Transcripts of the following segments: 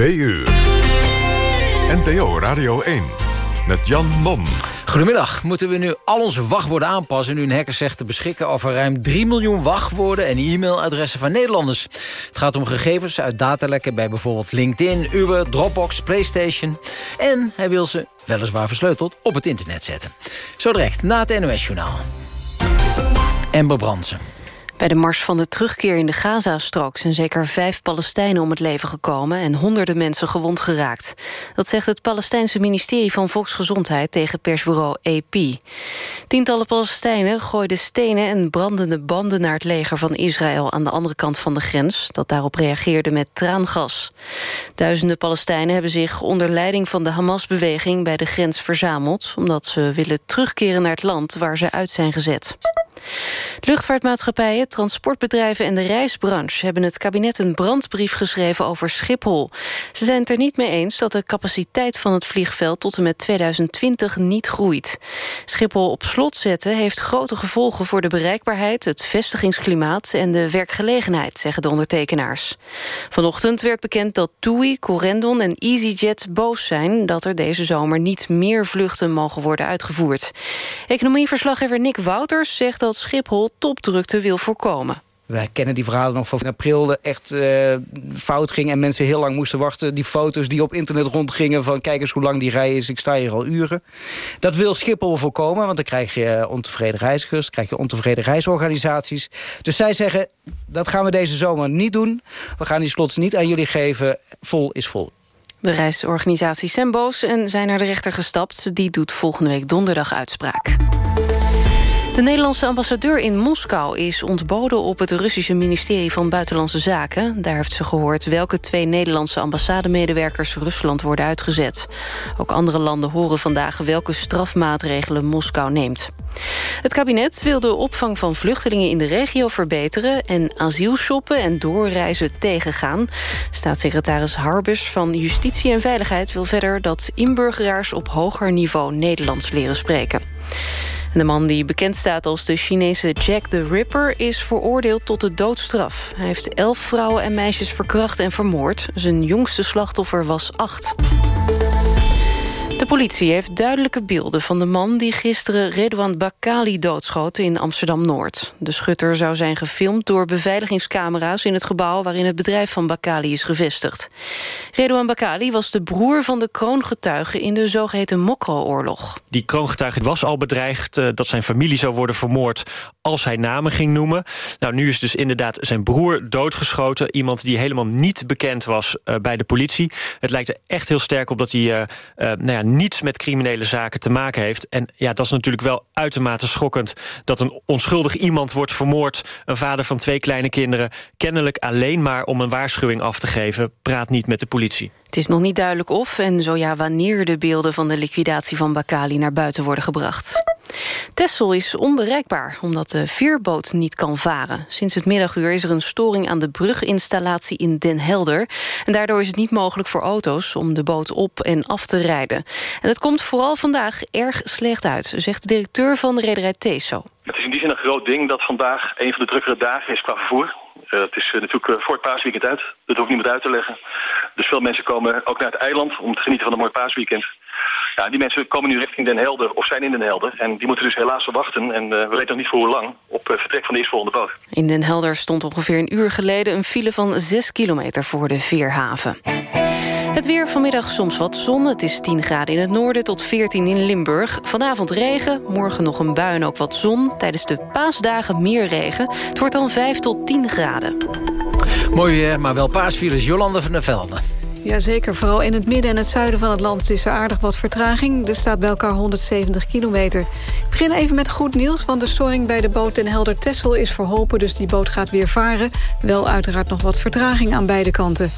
2 uur. NPO Radio 1 met Jan Mom. Goedemiddag. Moeten we nu al onze wachtwoorden aanpassen... nu een hacker zegt te beschikken over ruim 3 miljoen wachtwoorden... en e-mailadressen van Nederlanders? Het gaat om gegevens uit datalekken bij bijvoorbeeld LinkedIn... Uber, Dropbox, Playstation. En hij wil ze, weliswaar versleuteld, op het internet zetten. Zo direct, na het NOS-journaal. Amber Brandsen. Bij de mars van de terugkeer in de Gazastrook... zijn zeker vijf Palestijnen om het leven gekomen... en honderden mensen gewond geraakt. Dat zegt het Palestijnse ministerie van Volksgezondheid... tegen persbureau AP. Tientallen Palestijnen gooiden stenen en brandende banden... naar het leger van Israël aan de andere kant van de grens... dat daarop reageerde met traangas. Duizenden Palestijnen hebben zich onder leiding van de Hamas-beweging... bij de grens verzameld... omdat ze willen terugkeren naar het land waar ze uit zijn gezet. Luchtvaartmaatschappijen, transportbedrijven en de reisbranche... hebben het kabinet een brandbrief geschreven over Schiphol. Ze zijn het er niet mee eens dat de capaciteit van het vliegveld... tot en met 2020 niet groeit. Schiphol op slot zetten heeft grote gevolgen voor de bereikbaarheid... het vestigingsklimaat en de werkgelegenheid, zeggen de ondertekenaars. Vanochtend werd bekend dat TUI, Corendon en EasyJet boos zijn... dat er deze zomer niet meer vluchten mogen worden uitgevoerd. Economieverslaggever Nick Wouters zegt dat Schiphol topdrukte wil voorkomen. Wij kennen die verhalen nog van in april echt uh, fout ging... en mensen heel lang moesten wachten. Die foto's die op internet rondgingen van... kijk eens hoe lang die rij is, ik sta hier al uren. Dat wil Schiphol voorkomen, want dan krijg je eh, ontevreden reizigers... krijg je ontevreden reisorganisaties. Dus zij zeggen, dat gaan we deze zomer niet doen. We gaan die slots niet aan jullie geven. Vol is vol. De reisorganisaties zijn boos en zijn naar de rechter gestapt. Die doet volgende week donderdag uitspraak. De Nederlandse ambassadeur in Moskou is ontboden op het Russische ministerie van Buitenlandse Zaken. Daar heeft ze gehoord welke twee Nederlandse ambassademedewerkers Rusland worden uitgezet. Ook andere landen horen vandaag welke strafmaatregelen Moskou neemt. Het kabinet wil de opvang van vluchtelingen in de regio verbeteren... en asielshoppen en doorreizen tegengaan. Staatssecretaris Harbus van Justitie en Veiligheid wil verder... dat inburgeraars op hoger niveau Nederlands leren spreken. De man die bekend staat als de Chinese Jack the Ripper... is veroordeeld tot de doodstraf. Hij heeft elf vrouwen en meisjes verkracht en vermoord. Zijn jongste slachtoffer was acht. De politie heeft duidelijke beelden van de man... die gisteren Redouan Bakali doodschoot in Amsterdam-Noord. De schutter zou zijn gefilmd door beveiligingscamera's... in het gebouw waarin het bedrijf van Bakali is gevestigd. Redouan Bakali was de broer van de kroongetuige... in de zogeheten Mokro-oorlog. Die kroongetuige was al bedreigd uh, dat zijn familie zou worden vermoord... als hij namen ging noemen. Nou, nu is dus inderdaad zijn broer doodgeschoten. Iemand die helemaal niet bekend was uh, bij de politie. Het lijkt er echt heel sterk op dat hij... Uh, nou ja, niets met criminele zaken te maken heeft. En ja, dat is natuurlijk wel uitermate schokkend... dat een onschuldig iemand wordt vermoord... een vader van twee kleine kinderen... kennelijk alleen maar om een waarschuwing af te geven... praat niet met de politie. Het is nog niet duidelijk of en zo ja wanneer de beelden van de liquidatie van Bakali naar buiten worden gebracht. Tessel is onbereikbaar omdat de veerboot niet kan varen. Sinds het middaguur is er een storing aan de bruginstallatie in Den Helder. En daardoor is het niet mogelijk voor auto's om de boot op en af te rijden. En het komt vooral vandaag erg slecht uit, zegt de directeur van de rederij Teso. Het is in die zin een groot ding dat vandaag een van de drukkere dagen is qua vervoer. Uh, het is uh, natuurlijk uh, voor het paasweekend uit. Dat hoeft niemand uit te leggen. Dus veel mensen komen ook naar het eiland om te genieten van een mooi paasweekend. Ja, die mensen komen nu richting Den Helder of zijn in Den Helder. En die moeten dus helaas wachten. En we weten nog niet voor hoe lang op vertrek van de eerstvolgende boot. In Den Helder stond ongeveer een uur geleden een file van 6 kilometer voor de Veerhaven. Het weer vanmiddag soms wat zon. Het is 10 graden in het noorden tot 14 in Limburg. Vanavond regen, morgen nog een bui en ook wat zon. Tijdens de paasdagen meer regen. Het wordt dan 5 tot 10 graden. Mooi weer, maar wel paasvirus Jolande van der Velde. Jazeker, vooral in het midden en het zuiden van het land is er aardig wat vertraging. Er staat bij elkaar 170 kilometer. Ik begin even met goed nieuws, want de storing bij de boot Den Helder Tessel is verholpen. Dus die boot gaat weer varen. Wel uiteraard nog wat vertraging aan beide kanten.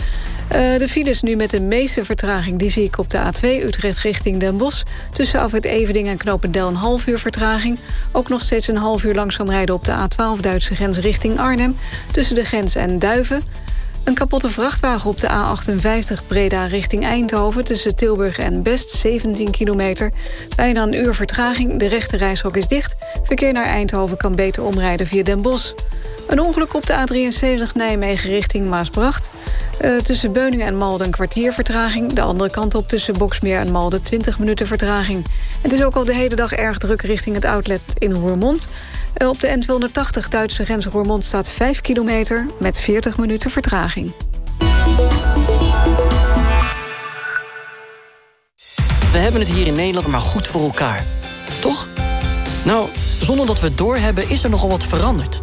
Uh, de files nu met de meeste vertraging... die zie ik op de A2 Utrecht richting Den Bosch. Tussen Afrit Eveding en Knopendel een half uur vertraging. Ook nog steeds een half uur langzaam rijden op de A12 Duitse grens richting Arnhem. Tussen de grens en Duiven. Een kapotte vrachtwagen op de A58 Breda richting Eindhoven... tussen Tilburg en Best, 17 kilometer. Bijna een uur vertraging, de rechte reishok is dicht. Verkeer naar Eindhoven kan beter omrijden via Den Bosch. Een ongeluk op de A73 Nijmegen richting Maasbracht. Uh, tussen Beuningen en Malden een kwartier vertraging. De andere kant op tussen Boksmeer en Malden 20 minuten vertraging. Het is ook al de hele dag erg druk richting het outlet in Roermond. Uh, op de N280 Duitse grens Roermond staat 5 kilometer... met 40 minuten vertraging. We hebben het hier in Nederland maar goed voor elkaar. Toch? Nou, zonder dat we het doorhebben is er nogal wat veranderd.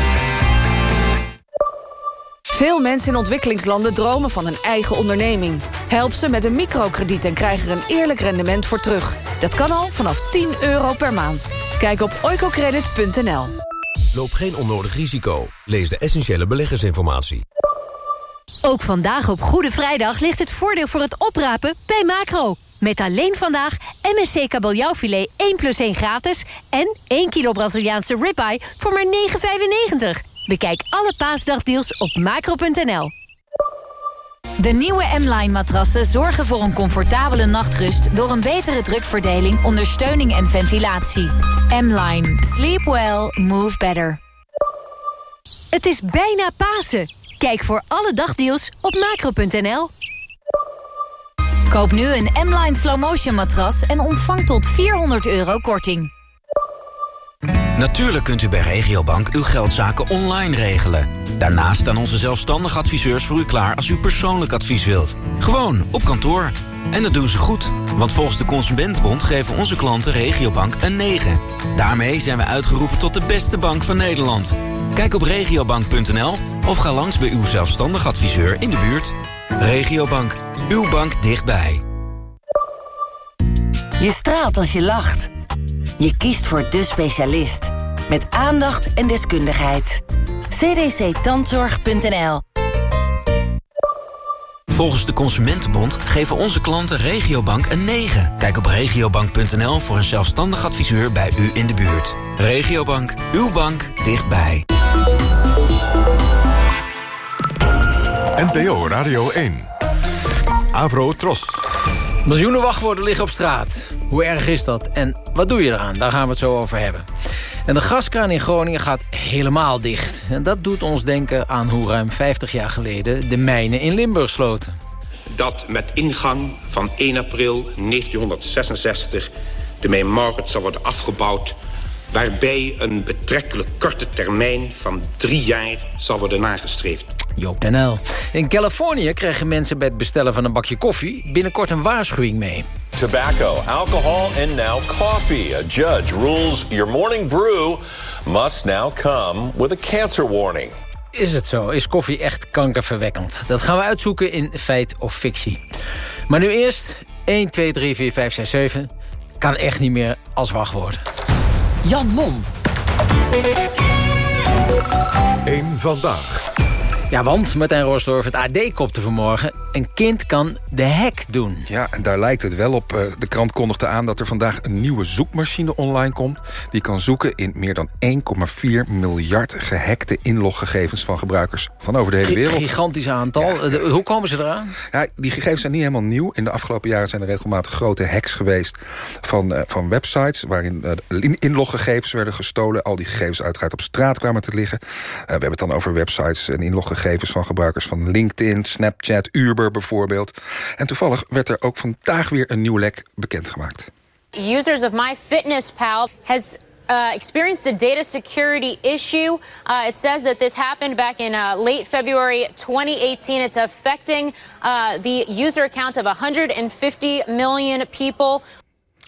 Veel mensen in ontwikkelingslanden dromen van een eigen onderneming. Help ze met een microkrediet en krijg er een eerlijk rendement voor terug. Dat kan al vanaf 10 euro per maand. Kijk op oicocredit.nl. Loop geen onnodig risico. Lees de essentiële beleggersinformatie. Ook vandaag op Goede Vrijdag ligt het voordeel voor het oprapen bij Macro. Met alleen vandaag MSC kabeljauwfilet 1 plus 1 gratis... en 1 kilo Braziliaanse ribeye voor maar 9,95. Bekijk alle paasdagdeals op macro.nl. De nieuwe M-Line matrassen zorgen voor een comfortabele nachtrust... door een betere drukverdeling, ondersteuning en ventilatie. M-Line. Sleep well. Move better. Het is bijna Pasen. Kijk voor alle dagdeals op macro.nl. Koop nu een M-Line Slow Motion matras en ontvang tot 400 euro korting. Natuurlijk kunt u bij Regiobank uw geldzaken online regelen. Daarnaast staan onze zelfstandige adviseurs voor u klaar als u persoonlijk advies wilt. Gewoon op kantoor. En dat doen ze goed, want volgens de Consumentenbond geven onze klanten Regiobank een 9. Daarmee zijn we uitgeroepen tot de beste bank van Nederland. Kijk op regiobank.nl of ga langs bij uw zelfstandig adviseur in de buurt. Regiobank, uw bank dichtbij. Je straalt als je lacht. Je kiest voor de specialist. Met aandacht en deskundigheid. cdctandzorg.nl Volgens de Consumentenbond geven onze klanten Regiobank een 9. Kijk op regiobank.nl voor een zelfstandig adviseur bij u in de buurt. Regiobank, uw bank dichtbij. NPO Radio 1. Avro Tros. Miljoenen wachtwoorden liggen op straat. Hoe erg is dat? En wat doe je eraan? Daar gaan we het zo over hebben. En de gaskraan in Groningen gaat helemaal dicht. En dat doet ons denken aan hoe ruim 50 jaar geleden... de mijnen in Limburg sloten. Dat met ingang van 1 april 1966 de mijn zal worden afgebouwd... waarbij een betrekkelijk korte termijn van drie jaar zal worden nagestreefd. Joop NL. In Californië krijgen mensen bij het bestellen van een bakje koffie... binnenkort een waarschuwing mee. Tobacco, alcohol and now coffee. A judge rules your morning brew must now come with a cancer warning. Is het zo? Is koffie echt kankerverwekkend? Dat gaan we uitzoeken in Feit of Fictie. Maar nu eerst 1, 2, 3, 4, 5, 6, 7. Kan echt niet meer als wachtwoord. Jan Mom. Eén vandaag. Ja, want Martijn Roosdorf, het AD kopte vanmorgen... een kind kan de hack doen. Ja, en daar lijkt het wel op. Eh, de krant kondigde aan dat er vandaag een nieuwe zoekmachine online komt... die kan zoeken in meer dan 1,4 miljard gehackte inloggegevens... van gebruikers van over de hele wereld. Gigantisch aantal. Hoe komen ze eraan? Ja, die gegevens zijn niet helemaal nieuw. In de afgelopen jaren zijn er regelmatig grote hacks geweest... van, uh, van websites waarin uh, inloggegevens werden gestolen. Al die gegevens uiteraard op straat kwamen te liggen. we hebben het dan over websites en inloggegevens gegevens van gebruikers van LinkedIn, Snapchat, Uber bijvoorbeeld. En toevallig werd er ook vandaag weer een nieuw lek bekendgemaakt. Users of MyFitnessPal has uh, experienced a data security issue. Uh, it says that this happened back in uh, late February 2018. It's affecting uh, the user accounts of 150 million people.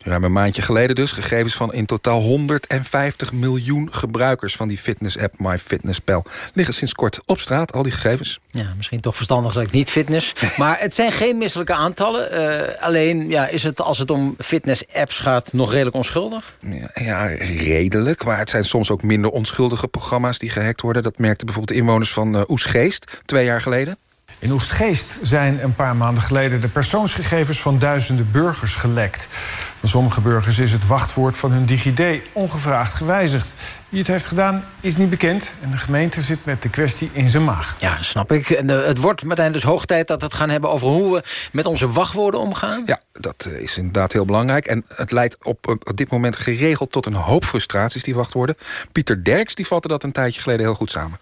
Ruim een maandje geleden dus. Gegevens van in totaal 150 miljoen gebruikers van die fitness-app MyFitnessPal. Liggen sinds kort op straat, al die gegevens. Ja, misschien toch verstandig dat ik niet fitness. maar het zijn geen misselijke aantallen. Uh, alleen ja, is het als het om fitness-apps gaat nog redelijk onschuldig? Ja, ja, redelijk. Maar het zijn soms ook minder onschuldige programma's die gehackt worden. Dat merkten bijvoorbeeld de inwoners van uh, Oesgeest twee jaar geleden. In Oestgeest zijn een paar maanden geleden de persoonsgegevens van duizenden burgers gelekt. Van sommige burgers is het wachtwoord van hun DigiD ongevraagd gewijzigd. Wie het heeft gedaan is niet bekend en de gemeente zit met de kwestie in zijn maag. Ja, snap ik. En, eh, het wordt meteen dus hoog tijd dat we het gaan hebben over hoe we met onze wachtwoorden omgaan. Ja, dat eh, is inderdaad heel belangrijk. En het leidt op, op dit moment geregeld tot een hoop frustraties, die wachtwoorden. Pieter Derks die vatte dat een tijdje geleden heel goed samen.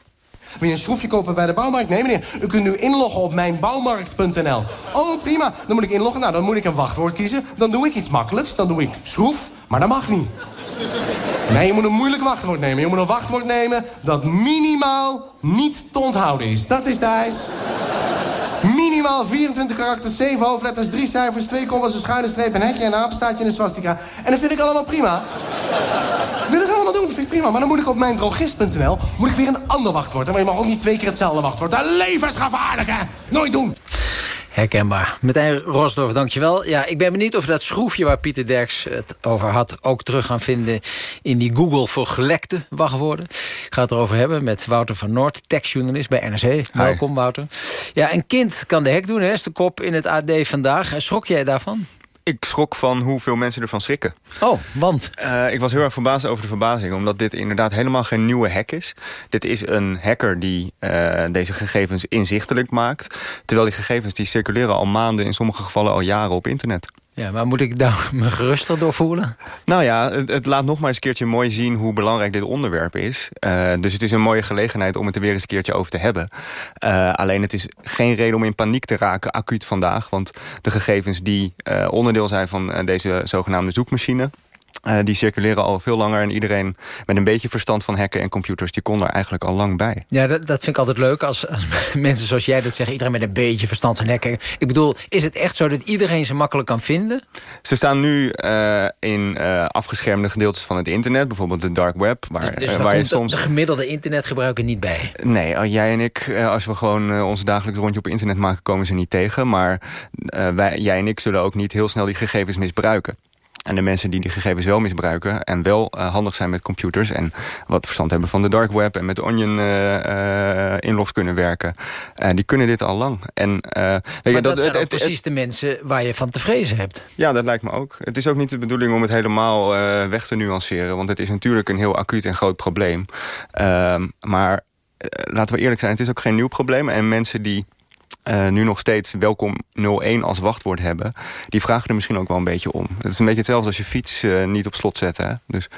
Wil je een schroefje kopen bij de bouwmarkt? Nee, meneer. U kunt nu inloggen op mijnbouwmarkt.nl. Oh, prima. Dan moet ik inloggen. Nou, dan moet ik een wachtwoord kiezen. Dan doe ik iets makkelijks. Dan doe ik schroef. Maar dat mag niet. Nee, je moet een moeilijk wachtwoord nemen. Je moet een wachtwoord nemen dat minimaal niet te onthouden is. Dat is de eis. Minimaal 24 karakters, 7 hoofdletters, 3 cijfers, 2 kommas, een schuine streep, een hekje, een apenstaartje en een swastika. En dat vind ik allemaal prima. Wil ik allemaal doen, dat vind ik prima. Maar dan moet ik op mijn drogist.nl moet ik weer een ander wachtwoord. Maar je mag ook niet twee keer hetzelfde wachtwoord. Dat levensgevaarlijke! Nooit doen! Herkenbaar. Meteen Rosdorf, dankjewel. Ja, ik ben benieuwd of dat schroefje waar Pieter Derks het over had... ook terug gaan vinden in die Google voor gelekte wachtwoorden. Ik ga het erover hebben met Wouter van Noord, techjournalist bij NRC. Welkom, Wouter. Ja, een kind kan de hek doen, hè, is de kop in het AD vandaag. Schrok jij daarvan? Ik schrok van hoeveel mensen ervan schrikken. Oh, want? Uh, ik was heel erg verbaasd over de verbazing. Omdat dit inderdaad helemaal geen nieuwe hack is. Dit is een hacker die uh, deze gegevens inzichtelijk maakt. Terwijl die gegevens die circuleren al maanden... in sommige gevallen al jaren op internet. Ja, maar moet ik daar me geruster door voelen? Nou ja, het, laat nog maar eens een keertje mooi zien hoe belangrijk dit onderwerp is. Uh, dus het is een mooie gelegenheid om het er weer eens een keertje over te hebben. Uh, alleen het is geen reden om in paniek te raken, acuut vandaag. Want de gegevens die uh, onderdeel zijn van deze zogenaamde zoekmachine... Uh, die circuleren al veel langer. En iedereen met een beetje verstand van hacken en computers... die kon er eigenlijk al lang bij. Ja, dat, dat vind ik altijd leuk als, als, mensen zoals jij dat zeggen. Iedereen met een beetje verstand van hacken. Ik bedoel, is het echt zo dat iedereen ze makkelijk kan vinden? Ze staan nu uh, in uh, afgeschermde gedeeltes van het internet. Bijvoorbeeld de dark web. Waar, dus, dus waar je soms... de gemiddelde internetgebruiker niet bij? Nee, jij en ik, als we gewoon ons dagelijks rondje op internet maken... komen ze niet tegen. Maar wij, jij en ik zullen ook niet heel snel die gegevens misbruiken. En de mensen die die gegevens wel misbruiken... en wel uh, handig zijn met computers... en wat verstand hebben van de dark web... en met Onion uh, uh, inlogs kunnen werken... die kunnen dit al lang. En, maar weet je, dat, dat zijn het, precies het, de mensen waar je van te vrezen hebt. Ja, dat lijkt me ook. Het is ook niet de bedoeling om het helemaal weg te nuanceren... want het is natuurlijk een heel acuut en groot probleem. Ehm, maar laten we eerlijk zijn, het is ook geen nieuw probleem. En mensen die uh, nu nog steeds welkom 01 als wachtwoord hebben... die vragen er misschien ook wel een beetje om. Het is een beetje hetzelfde als je fiets uh, niet op slot zetten. Dus...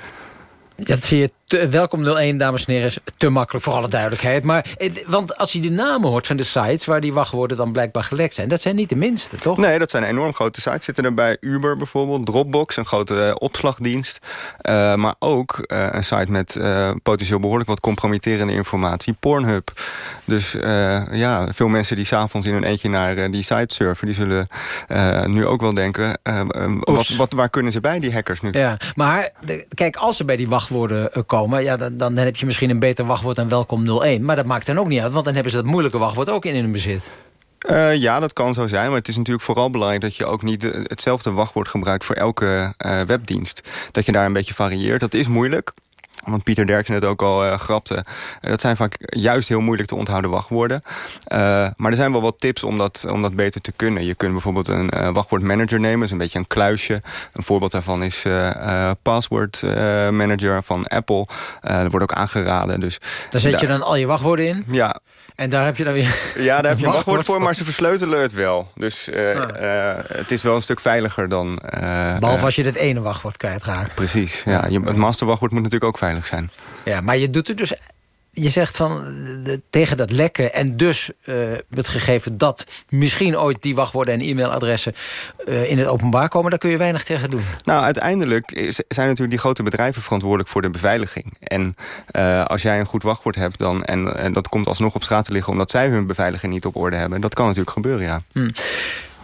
Dat vind je te, welkom 01, dames en heren, is te makkelijk voor alle duidelijkheid. Maar, want als je de namen hoort van de sites waar die wachtwoorden dan blijkbaar gelekt zijn... dat zijn niet de minste, toch? Nee, dat zijn enorm grote sites. Zitten er bij Uber bijvoorbeeld, Dropbox, een grote uh, opslagdienst. Uh, maar ook uh, een site met potentieel behoorlijk wat compromitterende informatie. Pornhub. Dus ja, veel mensen die s'avonds in hun eentje naar die site surfen... die zullen nu ook wel denken, wat, wat, waar kunnen ze bij, die hackers nu? Ja, maar de, kijk, als ze bij die wachtwoorden komen ja, dan, dan heb je misschien een beter wachtwoord dan welkom 01. Maar dat maakt dan ook niet uit, want dan hebben ze dat moeilijke wachtwoord ook in hun bezit. Uh, ja, dat kan zo zijn. Maar het is natuurlijk vooral belangrijk dat je ook niet hetzelfde wachtwoord gebruikt voor elke uh, webdienst. Dat je daar een beetje varieert. Dat is moeilijk. Want Pieter Derksen het ook al uh, grapte. dat zijn vaak juist heel moeilijk te onthouden wachtwoorden. Uh, maar er zijn wel wat tips om dat, om dat beter te kunnen. Je kunt bijvoorbeeld een uh, wachtwoordmanager nemen. Dat is een beetje een kluisje. Een voorbeeld daarvan is Password Manager van Apple. dat wordt ook aangeraden. Dus daar zet je dan al je wachtwoorden in? Ja, en daar heb je dan weer... Ja, daar heb je een wachtwoord voor, maar ze versleutelen het wel. Dus uh, ah. uh, het is wel een stuk veiliger dan... Uh, Behalve als je het ene wachtwoord kwijtraakt. Precies, ja. Je, het masterwachtwoord moet natuurlijk ook veilig zijn. Ja, maar je doet het dus je zegt van de, tegen dat lekken en dus uh, het gegeven dat misschien ooit die wachtwoorden en e-mailadressen uh, in het openbaar komen, daar kun je weinig tegen doen. Nou, uiteindelijk zijn natuurlijk die grote bedrijven verantwoordelijk voor de beveiliging. En uh, als jij een goed wachtwoord hebt dan, en, en dat komt alsnog op straat te liggen omdat zij hun beveiliging niet op orde hebben, dat kan natuurlijk gebeuren, ja. Hmm.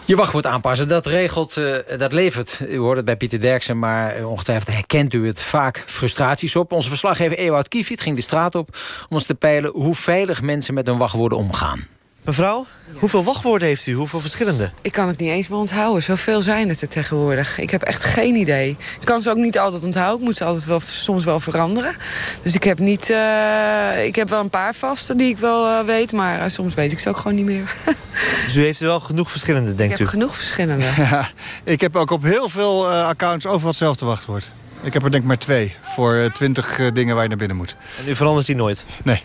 Je wachtwoord aanpassen, dat regelt, uh, dat levert. U hoort het bij Pieter Derksen, maar ongetwijfeld herkent u het vaak frustraties op. Onze verslaggever Ewout Kiefiet ging de straat op om ons te peilen hoe veilig mensen met hun wachtwoorden omgaan. Mevrouw, hoeveel wachtwoorden heeft u? Hoeveel verschillende? Ik kan het niet eens meer onthouden. Zoveel zijn het er tegenwoordig. Ik heb echt geen idee. Ik kan ze ook niet altijd onthouden. Ik moet ze altijd wel, soms wel veranderen. Dus ik heb niet... Uh, ik heb wel een paar vaste die ik wel uh, weet. Maar uh, soms weet ik ze ook gewoon niet meer. dus u heeft wel genoeg verschillende, denkt ik u? Ik heb genoeg verschillende. Ja, ik heb ook op heel veel accounts overal hetzelfde wachtwoord. Ik heb er denk ik maar twee. Voor twintig dingen waar je naar binnen moet. En u verandert die nooit? Nee.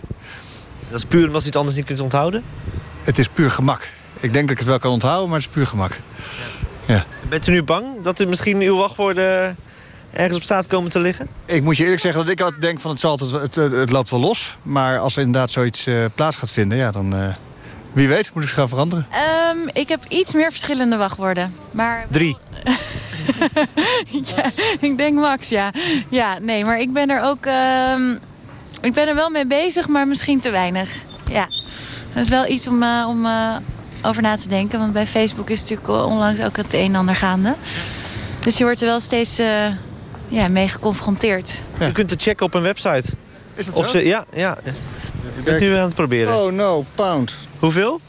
Dat is puur omdat u het anders niet kunt onthouden? Het is puur gemak. Ik denk dat ik het wel kan onthouden, maar het is puur gemak. Ja. ja. Bent u nu bang dat u misschien uw wachtwoorden ergens op staat komen te liggen? Ik moet je eerlijk zeggen dat ik altijd denk van het, zal het, het, het loopt wel los. Maar als er inderdaad zoiets uh, plaats gaat vinden, ja, dan... Uh, wie weet, moet ik ze gaan veranderen? Um, ik heb iets meer verschillende wachtwoorden. Maar... Drie. ja, ik denk max, ja. Ja, nee, maar ik ben er ook... Uh, ik ben er wel mee bezig, maar misschien te weinig. Ja. Dat is wel iets om, uh, om uh, over na te denken. Want bij Facebook is natuurlijk onlangs ook het een en ander gaande. Dus je wordt er wel steeds uh, ja, mee geconfronteerd. Ja. U kunt het checken op een website. Is dat of zo? Ze, ja, ja. Bent u aan het proberen? Oh no, pound. Hoeveel?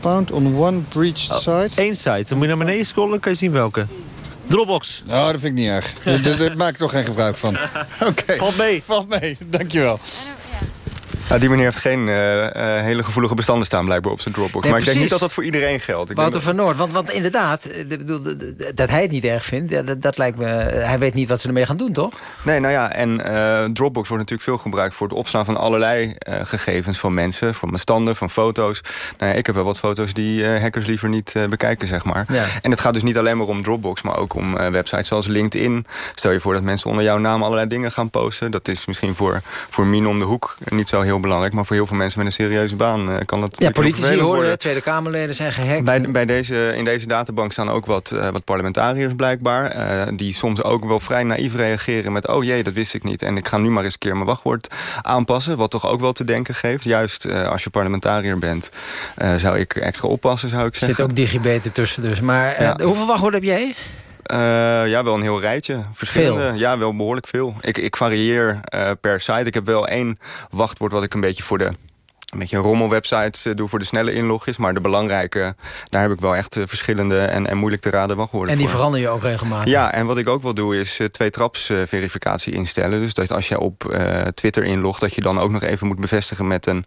Pound on one breached oh, site. Eén site. Dan moet je naar beneden scrollen, kan je zien welke. Dropbox. Nou, dat vind ik niet erg. daar, maak ik toch geen gebruik van. Oké. Okay. Valt mee. Valt mee, dankjewel. Ja, die meneer heeft geen uh, uh, hele gevoelige bestanden staan blijkbaar op zijn Dropbox. Nee, maar precies. ik denk niet dat dat voor iedereen geldt. Ik Wouter van Noord, want, want inderdaad, bedoel, dat hij het niet erg vindt... Dat, dat, lijkt me, hij weet niet wat ze ermee gaan doen, toch? Nee, nou ja, en uh, Dropbox wordt natuurlijk veel gebruikt... voor het opslaan van allerlei gegevens van mensen, van bestanden, van foto's. Nou ja, ik heb wel wat foto's die hackers liever niet bekijken, zeg maar. Ja. En het gaat dus niet alleen maar om Dropbox, maar ook om websites zoals LinkedIn. Stel je voor dat mensen onder jouw naam allerlei dingen gaan posten. Dat is misschien voor, voor Mien om de hoek niet zo heel belangrijk, maar voor heel veel mensen met een serieuze baan uh, kan dat Ja, politici horen. Tweede Kamerleden zijn gehackt. Bij, bij deze, in deze databank staan ook wat, uh, wat parlementariërs blijkbaar. Uh, die soms ook wel vrij naïef reageren met... oh jee, dat wist ik niet. En ik ga nu maar eens een keer mijn wachtwoord aanpassen. Wat toch ook wel te denken geeft. Juist als je parlementariër bent, zou ik extra oppassen, zou ik Er zeggen. zit ook digibeten tussen dus. Maar ja. hoeveel wachtwoorden heb jij? Uh, ja, wel een heel rijtje. Verschillende. Veel. Ja, wel behoorlijk veel. Ik, ik varieer uh, per site. Ik heb wel één wachtwoord wat ik een beetje voor de een beetje rommelwebsites uh, doe voor de snelle inlogjes. Maar de belangrijke, daar heb ik wel echt uh, verschillende en, en moeilijk te raden wachtwoorden En die voor. verander je ook regelmatig? Ja, en wat ik ook wel doe is uh, twee-traps verificatie instellen. Dus dat als je op Twitter inlogt, dat je dan ook nog even moet bevestigen met een,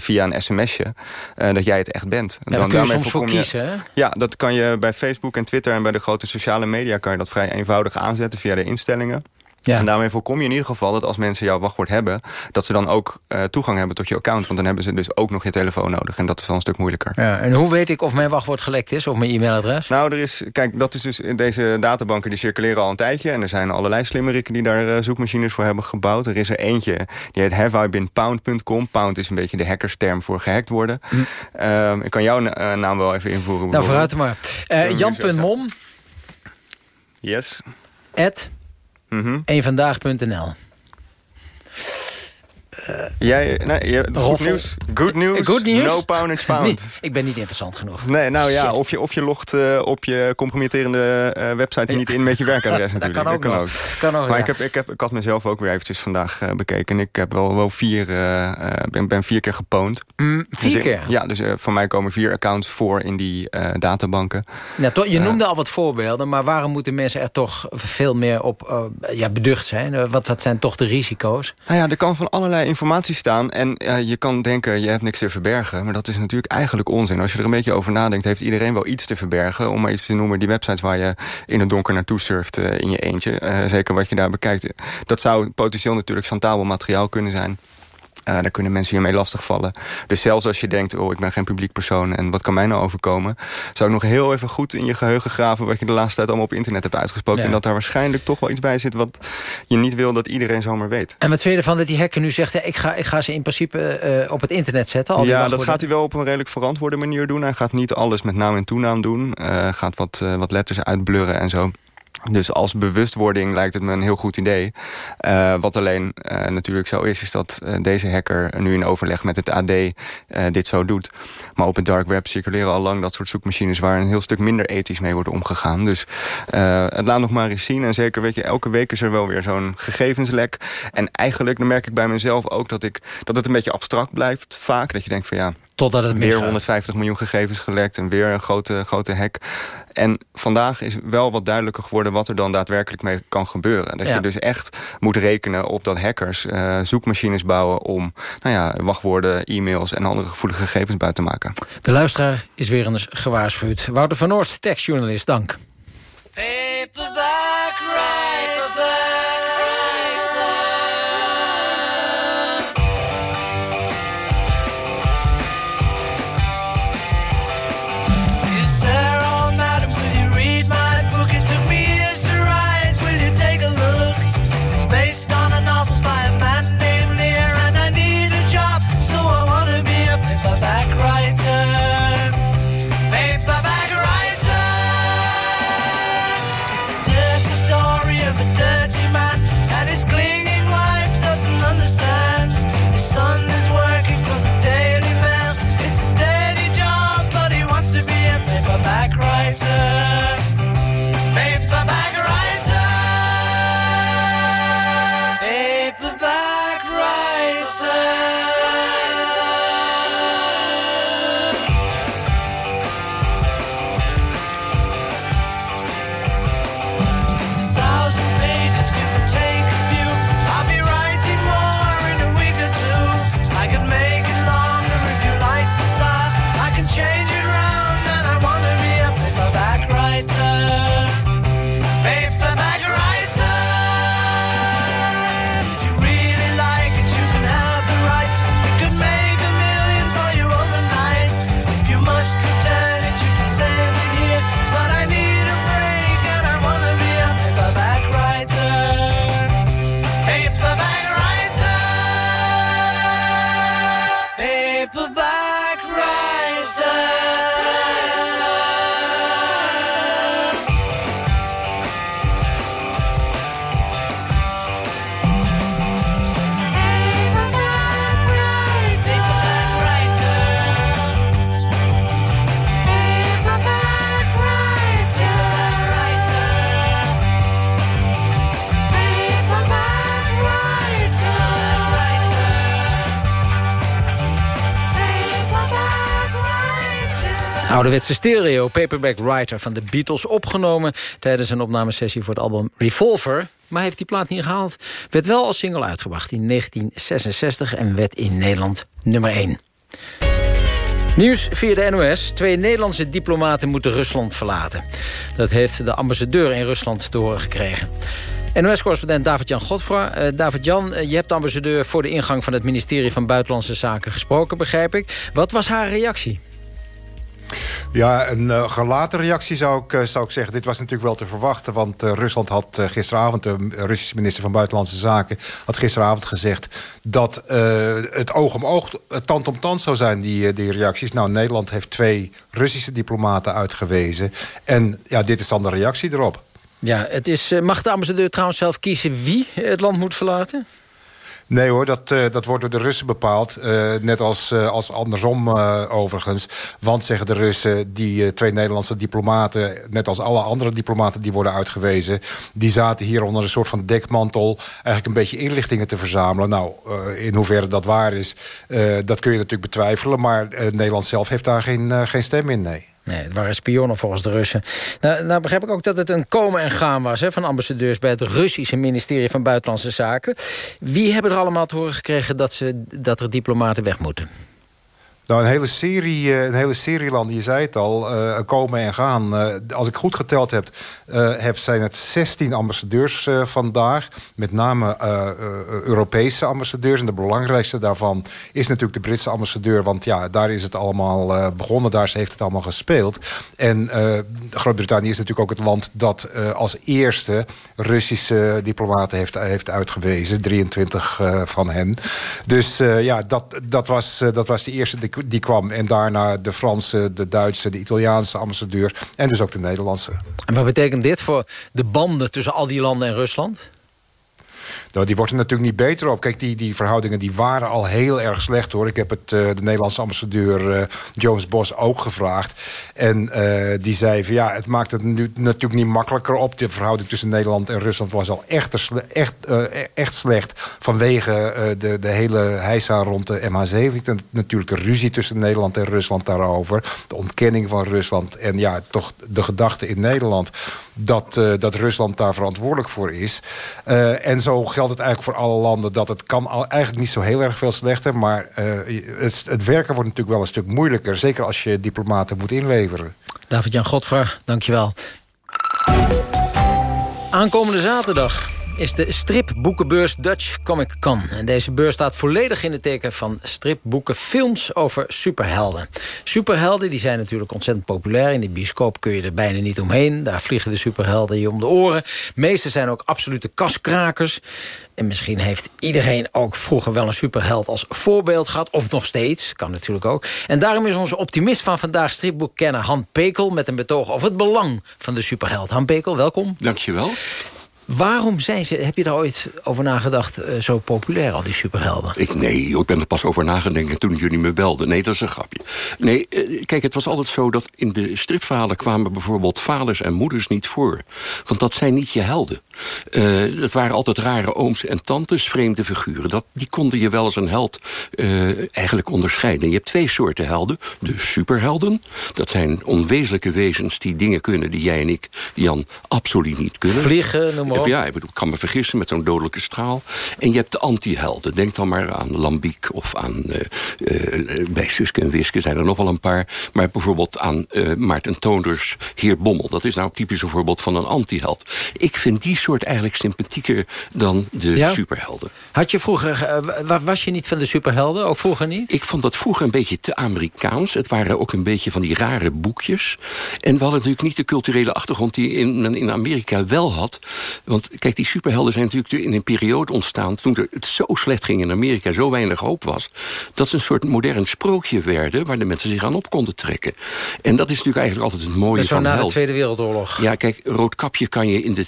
via een sms'je, dat jij het echt bent. Ja, dan kun je soms voor kiezen? Ja, dat kan je bij Facebook en Twitter en bij de grote sociale media kan je dat vrij eenvoudig aanzetten via de instellingen. Ja. En daarmee voorkom je in ieder geval dat als mensen jouw wachtwoord hebben... dat ze dan ook uh, toegang hebben tot je account. Want dan hebben ze dus ook nog je telefoon nodig. En dat is wel een stuk moeilijker. Ja, en hoe weet ik of mijn wachtwoord gelekt is? Of mijn e-mailadres? Nou, er is, kijk, dat is dus in deze databanken die circuleren al een tijdje. En er zijn allerlei slimmerikken die daar uh, zoekmachines voor hebben gebouwd. Er is er eentje, die heet haveibeenpound.com. Pound is een beetje de hackersterm voor gehackt worden. Hm. Uh, ik kan jouw uh, naam wel even invoeren. Nou, vooruit maar. Jan.mom. Yes. At Mm -hmm. eenvandaag.nl. Uh, Jij, nee, je, goed nieuws. Good news. Good news. No poundage pound. Nee, ik ben niet interessant genoeg. Nee, nou ja, Shit. of je, of je logt uh, op je compromitterende uh, website niet in met je werkadres natuurlijk. dat kan ook. Dat kan ook. ook. Kan ook maar ja. ik, heb, ik, heb, ik had mezelf ook weer eventjes vandaag uh, bekeken. En ik heb wel, wel vier, ben, ben vier keer gepoond. Mm, vier dus, keer? Ja, dus voor mij komen vier accounts voor in die databanken. Ja, toch, je noemde al wat voorbeelden, maar waarom moeten mensen er toch veel meer op ja, beducht zijn? Wat, wat zijn toch de risico's? Nou ja, er kan van allerlei informatie staan. En je kan denken, je hebt niks te verbergen. Maar dat is natuurlijk eigenlijk onzin. Als je er een beetje over nadenkt, heeft iedereen wel iets te verbergen. Om maar iets te noemen, die websites waar je in het donker naartoe surft uh, in je eentje. Uh, zeker wat je daar bekijkt. Dat zou potentieel natuurlijk chantabel materiaal kunnen zijn. Uh, daar kunnen mensen hiermee lastigvallen. Dus zelfs als je denkt, oh, ik ben geen publiek persoon... en wat kan mij nou overkomen... zou ik nog heel even goed in je geheugen graven... wat je de laatste tijd allemaal op internet hebt uitgesproken... Ja. en dat daar waarschijnlijk toch wel iets bij zit... wat je niet wil dat iedereen zomaar weet. En wat vind je ervan dat die hacker nu zegt... ik, ga, ik ga ze in principe uh, op het internet zetten? Al ja, dat gaat hij wel op een redelijk verantwoorde manier doen. Hij gaat niet alles met naam en toenaam doen. Uh, gaat wat, wat letters uitblurren en zo. Dus als bewustwording lijkt het me een heel goed idee. Uh, wat alleen uh, natuurlijk zo is, is dat uh, deze hacker nu in overleg met het AD dit zo doet. Maar op het dark web circuleren al lang dat soort zoekmachines... waar een heel stuk minder ethisch mee wordt omgegaan. Dus het laat nog maar eens zien. En zeker, weet je, elke week is er wel weer zo'n gegevenslek. En eigenlijk, dan merk ik bij mezelf ook dat, ik, dat het een beetje abstract blijft vaak. Dat je denkt van ja... Totdat het weer misgaat. 150 miljoen gegevens gelekt en weer een grote, grote hack. En vandaag is wel wat duidelijker geworden wat er dan daadwerkelijk mee kan gebeuren. Dat Ja. je dus echt moet rekenen op dat hackers eh, zoekmachines bouwen om nou ja, wachtwoorden, e-mails en andere gevoelige gegevens buiten te maken. De luisteraar is weer eens gewaarschuwd. Wouter van Noord, tekstjournalist, dank. Sarah, Ouderwetse stereo, Paperback Writer van de Beatles... opgenomen tijdens een opnamesessie voor het album Revolver. Maar heeft die plaat niet gehaald. Werd wel als single uitgebracht in 1966 en werd in Nederland nummer 1. Nieuws via de NOS. Twee Nederlandse diplomaten moeten Rusland verlaten. Dat heeft de ambassadeur in Rusland te horen gekregen. NOS-correspondent David-Jan Godfroy. Uh, David-Jan, uh, je hebt de ambassadeur voor de ingang van het ministerie van Buitenlandse Zaken gesproken, begrijp ik. Wat was haar reactie? Ja, een uh, gelaten reactie zou ik, uh, zou ik zeggen. Dit was natuurlijk wel te verwachten. Want uh, Rusland had gisteravond, de Russische minister van Buitenlandse Zaken... had gisteravond gezegd dat het oog om oog, tand om tand zou zijn, die, die reacties. Nou, Nederland heeft twee Russische diplomaten uitgewezen. En ja, dit is dan de reactie erop. Ja, het is, mag de ambassadeur trouwens zelf kiezen wie het land moet verlaten? Nee hoor, dat, uh, dat wordt door de Russen bepaald. Uh, net als, uh, als andersom overigens. Want, zeggen de Russen, die twee Nederlandse diplomaten... net als alle andere diplomaten die worden uitgewezen... die zaten hier onder een soort van dekmantel... eigenlijk een beetje inlichtingen te verzamelen. Nou, in hoeverre dat waar is, dat kun je natuurlijk betwijfelen. Maar Nederland zelf heeft daar geen, geen stem in, nee. Nee, het waren spionnen volgens de Russen. Nou, nou begrijp ik ook dat het een komen en gaan was... Hè, van ambassadeurs bij het Russische ministerie van Buitenlandse Zaken. Wie hebben er allemaal te horen gekregen dat, ze, dat er diplomaten weg moeten? Nou, een hele serie, een hele serie landen, je zei het al, uh, komen en gaan. Uh, als ik goed geteld heb, uh, heb zijn het 16 ambassadeurs vandaag. Met name Europese ambassadeurs. En de belangrijkste daarvan is natuurlijk de Britse ambassadeur. Want ja, daar is het allemaal begonnen. Daar heeft het allemaal gespeeld. En Groot-Brittannië is natuurlijk ook het land dat als eerste Russische diplomaten heeft, heeft uitgewezen. 23 van hen. Dus ja, dat, dat, was, dat was de eerste die kwam. En daarna de Franse, de Duitse, de Italiaanse ambassadeur. En dus ook de Nederlandse. En wat betekent dit voor de banden tussen al die landen en Rusland? Nou, die wordt er natuurlijk niet beter op. Kijk, die, die verhoudingen die waren al heel erg slecht hoor. Ik heb het uh, de Nederlandse ambassadeur uh, Jones Bos ook gevraagd. En uh, die zei van ja, het maakt het nu natuurlijk niet makkelijker op. De verhouding tussen Nederland en Rusland was al echt, echt, echt slecht. Vanwege de, de hele heisa rond de MH17. Natuurlijk een ruzie tussen Nederland en Rusland daarover. De ontkenning van Rusland. En ja, toch de gedachte in Nederland dat, dat Rusland daar verantwoordelijk voor is. En zo het eigenlijk voor alle landen... dat het kan al, eigenlijk niet zo heel erg veel slechter... maar uh, het, het, werken wordt natuurlijk wel een stuk moeilijker. Zeker als je diplomaten moet inleveren. David-Jan Godfra, dankjewel. Aankomende zaterdag is de stripboekenbeurs Dutch Comic Con. En deze beurs staat volledig in het teken van stripboeken films over superhelden. Superhelden die zijn natuurlijk ontzettend populair. In de bioscoop kun je er bijna niet omheen. Daar vliegen de superhelden je om de oren. Meeste zijn ook absolute kaskrakers. En misschien heeft iedereen ook vroeger wel een superheld als voorbeeld gehad. Of nog steeds, kan natuurlijk ook. En daarom is onze optimist van vandaag stripboekkenner Han Pekel... met een betoog over het belang van de superheld. Han Pekel, welkom. Dankjewel. Waarom zijn ze, heb je daar ooit over nagedacht, uh, zo populair, al die superhelden? Ik, nee, ik ben er pas over nagedacht toen jullie me belden. Nee, dat is een grapje. Nee, uh, kijk, het was altijd zo dat in de stripverhalen kwamen bijvoorbeeld vaders en moeders niet voor. Want dat zijn niet je helden. Uh, dat waren altijd rare ooms en tantes, vreemde figuren. Dat, die konden je wel als een held eigenlijk onderscheiden. Je hebt twee soorten helden. De superhelden. Dat zijn onwezenlijke wezens die dingen kunnen die jij en ik, Jan, absoluut niet kunnen. Vliegen, noem maar Ja, ik bedoel, ik kan me vergissen met zo'n dodelijke straal. En je hebt de anti-helden. Denk dan maar aan Lambiek of aan... Uh, bij Suske en Wiske zijn er nog wel een paar. Maar bijvoorbeeld aan uh, Maarten Toonders Heer Bommel. Dat is nou typisch een voorbeeld van een anti-held. Ik vind die soort eigenlijk sympathieker dan de ja? superhelden. Had je vroeger... was je niet van de superhelden? Ook vroeger niet? Ik vond dat vroeger een beetje te Amerikaans. Het waren ook een beetje van die rare boekjes. En we hadden natuurlijk niet de culturele achtergrond... die in, in Amerika wel had. Want kijk, die superhelden zijn natuurlijk in een periode ontstaan... toen er het zo slecht ging in Amerika, zo weinig hoop was... dat ze een soort modern sprookje werden... waar de mensen zich aan op konden trekken. En dat is natuurlijk eigenlijk altijd het mooie van na de Tweede Wereldoorlog. Ja, kijk, Roodkapje kan je in de,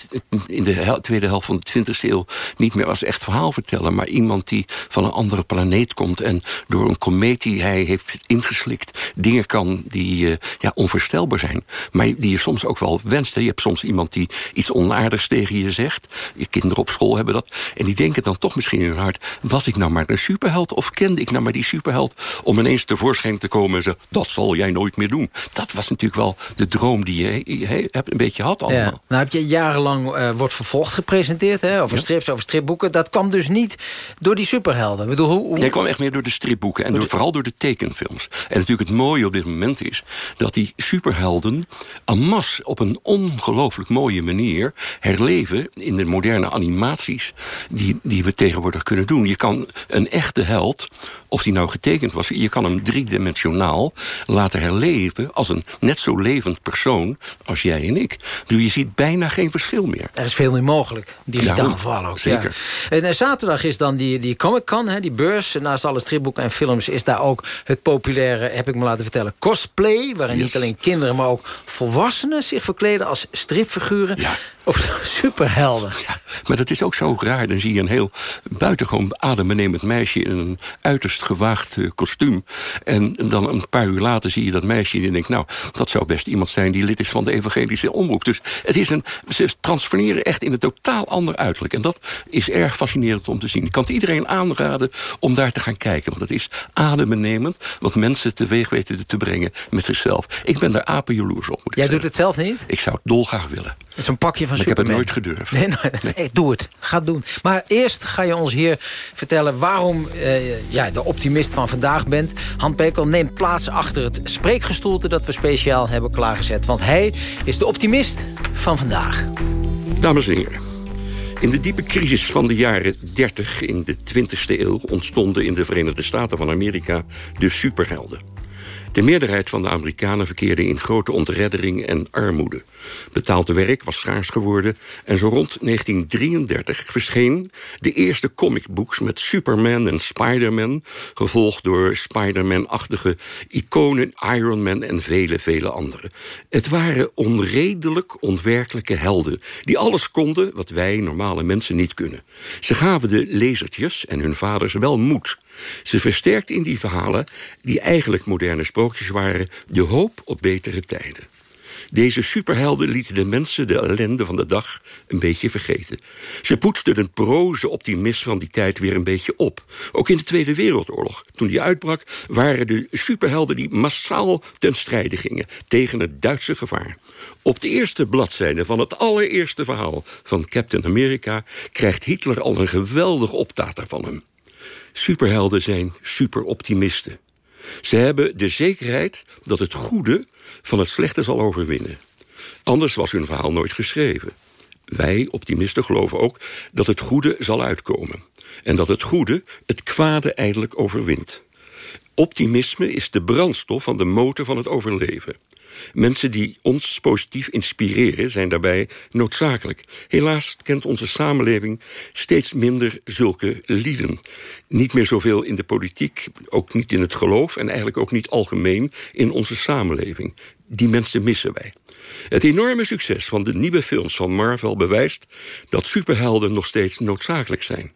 in de hel tweede helft van de 20e eeuw... niet meer als echt verhaal vertellen... maar iemand die van een andere planeet komt... en door een komeet die hij heeft ingeslikt... dingen kan die uh, ja, onvoorstelbaar zijn. Maar die je soms ook wel wenst. Je hebt soms iemand die iets onaardigs tegen je zegt. Je kinderen op school hebben dat. En die denken dan toch misschien in hun hart... was ik nou maar een superheld of kende ik nou maar die superheld... om ineens tevoorschijn te komen en zeggen... dat zal jij nooit meer doen. Dat was natuurlijk wel de droom die je, je hebt een beetje had allemaal. Ja. Nou heb je jarenlang uh, wordt vervolgd gepresenteerd... Hè, over ja. strips, over stripboeken. Dat kwam dus niet door die superhelden. Ik bedoel, hoe, hoe... Nee, kwam echt meer door de stripboeken. En door, vooral door de tekenfilms. En natuurlijk het mooie op dit moment is... dat die superhelden en masse op een ongelooflijk mooie manier... herleven in de moderne animaties die, die we tegenwoordig kunnen doen. Je kan een echte held, of die nou getekend was... je kan hem driedimensionaal laten herleven... als een net zo levend persoon als jij en ik. Dus je ziet bijna geen verschil meer. Er is veel meer mogelijk. Digitaal ja, vooral ook. Zeker. Ja. En, en zaterdag is dan die, die Comic-Con, die beurs. Naast alle stripboeken en films is daar ook het populaire... heb ik me laten vertellen, cosplay. Waarin yes. niet alleen kinderen, maar ook volwassenen zich verkleden als stripfiguren. Ja. Of superhelden. Ja, maar dat is ook zo raar. Dan zie je een heel buitengewoon adembenemend meisje... in een uiterst gewaagd uh, kostuum. En dan een paar uur later zie je dat meisje... en je denkt, nou, dat zou best iemand zijn... die lid is van de evangelische omroep. Dus het is een, ze transformeren echt in een totaal ander uiterlijk. En dat is erg fascinerend om te zien. Ik kan het iedereen aanraden om daar te gaan kijken. Want het is adembenemend wat mensen teweeg weten te brengen met zichzelf. Ik ben daar apenjaloers op, moet ik Jij zeggen. doet het zelf niet? Ik zou het dolgraag willen. Zo'n pakje van maar ik heb Superman. het nooit gedurfd. Nee, nee, nee, doe het. Ga het doen. Maar eerst ga je ons hier vertellen waarom uh, ja, de optimist van vandaag bent. Han Pekel neemt plaats achter het spreekgestoelte... dat we speciaal hebben klaargezet. Want hij is de optimist van vandaag. Dames en heren. In de diepe crisis van de jaren 30 in de 20e eeuw... ontstonden in de Verenigde Staten van Amerika de superhelden. De meerderheid van de Amerikanen verkeerde in grote ontreddering en armoede. Betaalde werk was schaars geworden en zo rond 1933 verscheen de eerste comicbooks met Superman en Spider-Man, gevolgd door Spider-Man-achtige iconen Iron Man en vele, vele andere. Het waren onredelijk onwerkelijke helden die alles konden wat wij normale mensen niet kunnen. Ze gaven de lezertjes en hun vaders wel moed. Ze versterkten in die verhalen, die eigenlijk moderne sprookjes waren, de hoop op betere tijden. Deze superhelden lieten de mensen de ellende van de dag een beetje vergeten. Ze poetsten het proze optimisme van die tijd weer een beetje op. Ook in de Tweede Wereldoorlog, toen die uitbrak... waren de superhelden die massaal ten strijde gingen... tegen het Duitse gevaar. Op de eerste bladzijde van het allereerste verhaal van Captain America... krijgt Hitler al een geweldig optater van hem. Superhelden zijn superoptimisten. Ze hebben de zekerheid dat het goede van het slechte zal overwinnen. Anders was hun verhaal nooit geschreven. Wij, optimisten, geloven ook dat het goede zal uitkomen. En dat het goede het kwade eindelijk overwint. Optimisme is de brandstof van de motor van het overleven. Mensen die ons positief inspireren zijn daarbij noodzakelijk. Helaas kent onze samenleving steeds minder zulke lieden. Niet meer zoveel in de politiek, ook niet in het geloof... en eigenlijk ook niet algemeen in onze samenleving. Die mensen missen wij. Het enorme succes van de nieuwe films van Marvel bewijst... dat superhelden nog steeds noodzakelijk zijn.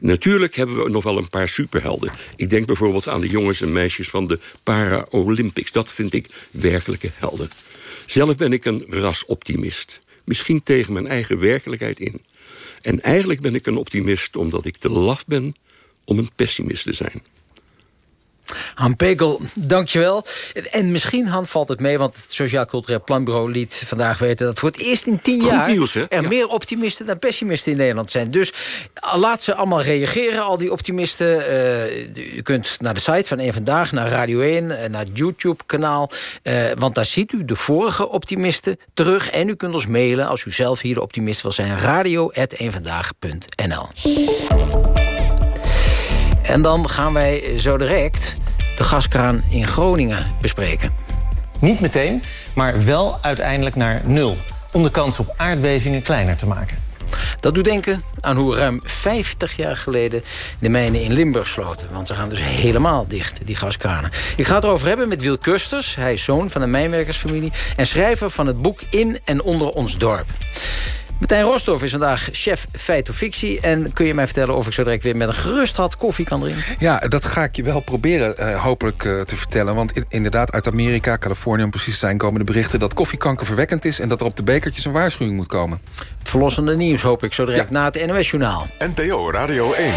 Natuurlijk hebben we nog wel een paar superhelden. Ik denk bijvoorbeeld aan de jongens en meisjes van de Para-Olympics. Dat vind ik werkelijke helden. Zelf ben ik een rasoptimist. Misschien tegen mijn eigen werkelijkheid in. En eigenlijk ben ik een optimist omdat ik te laf ben om een pessimist te zijn. Han Pekel, dankjewel. En misschien, Han, valt het mee... want het Sociaal Cultureel Planbureau liet vandaag weten... dat voor het eerst in tien Goed jaar... nieuws, er Ja. meer optimisten dan pessimisten in Nederland zijn. Dus eh, laat ze allemaal reageren, al die optimisten. Eh, u kunt naar de site van Eén Vandaag, naar Radio 1... eh, naar het YouTube-kanaal. want daar ziet u de vorige optimisten terug. En u kunt ons mailen als u zelf hier de optimist wil zijn. radio.eenvandaag.nl En dan gaan wij zo direct de gaskraan in Groningen bespreken. Niet meteen, maar wel uiteindelijk naar nul. Om de kans op aardbevingen kleiner te maken. Dat doet denken aan hoe ruim 50 jaar geleden de mijnen in Limburg sloten. Want ze gaan dus helemaal dicht, die gaskranen. Ik ga het erover hebben met Wiel Kusters. Hij is zoon van een mijnwerkersfamilie... en schrijver van het boek In en Onder Ons Dorp. Martijn Rostov is vandaag chef feit of fictie. En kun je mij vertellen of ik zo direct weer met een gerust had koffie kan drinken? Ja, dat ga ik je wel proberen eh, hopelijk eh, te vertellen. Want in- inderdaad, uit Amerika, Californië om precies te zijn... komen de berichten dat koffie kankerverwekkend is... en dat er op de bekertjes een waarschuwing moet komen. Het verlossende nieuws hoop ik zo direct na het NOS-journaal. NPO Radio 1.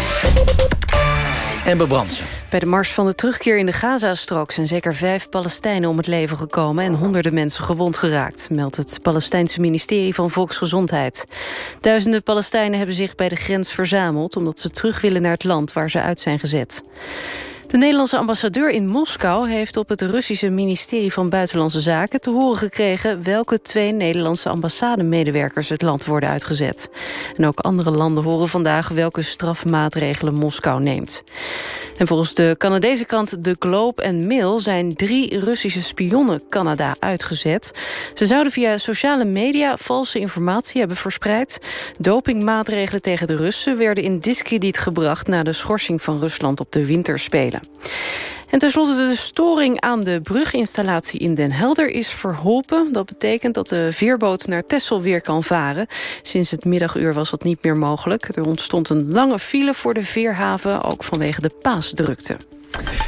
En Brandsen. Bij de mars van de terugkeer in de Gazastrook... zijn zeker vijf Palestijnen om het leven gekomen... en honderden mensen gewond geraakt... meldt het Palestijnse ministerie van Volksgezondheid. Duizenden Palestijnen hebben zich bij de grens verzameld... omdat ze terug willen naar het land waar ze uit zijn gezet. De Nederlandse ambassadeur in Moskou heeft op het Russische ministerie van Buitenlandse Zaken te horen gekregen welke twee Nederlandse ambassademedewerkers het land worden uitgezet. En ook andere landen horen vandaag welke strafmaatregelen Moskou neemt. En volgens de Canadese krant The Globe and Mail zijn drie Russische spionnen Canada uitgezet. Ze zouden via sociale media valse informatie hebben verspreid. Dopingmaatregelen tegen de Russen werden in diskrediet gebracht na de schorsing van Rusland op de winterspelen. En tenslotte de storing aan de bruginstallatie in Den Helder is verholpen. Dat betekent dat de veerboot naar Texel weer kan varen. Sinds het middaguur was dat niet meer mogelijk. Er ontstond een lange file voor de veerhaven, ook vanwege de paasdrukte.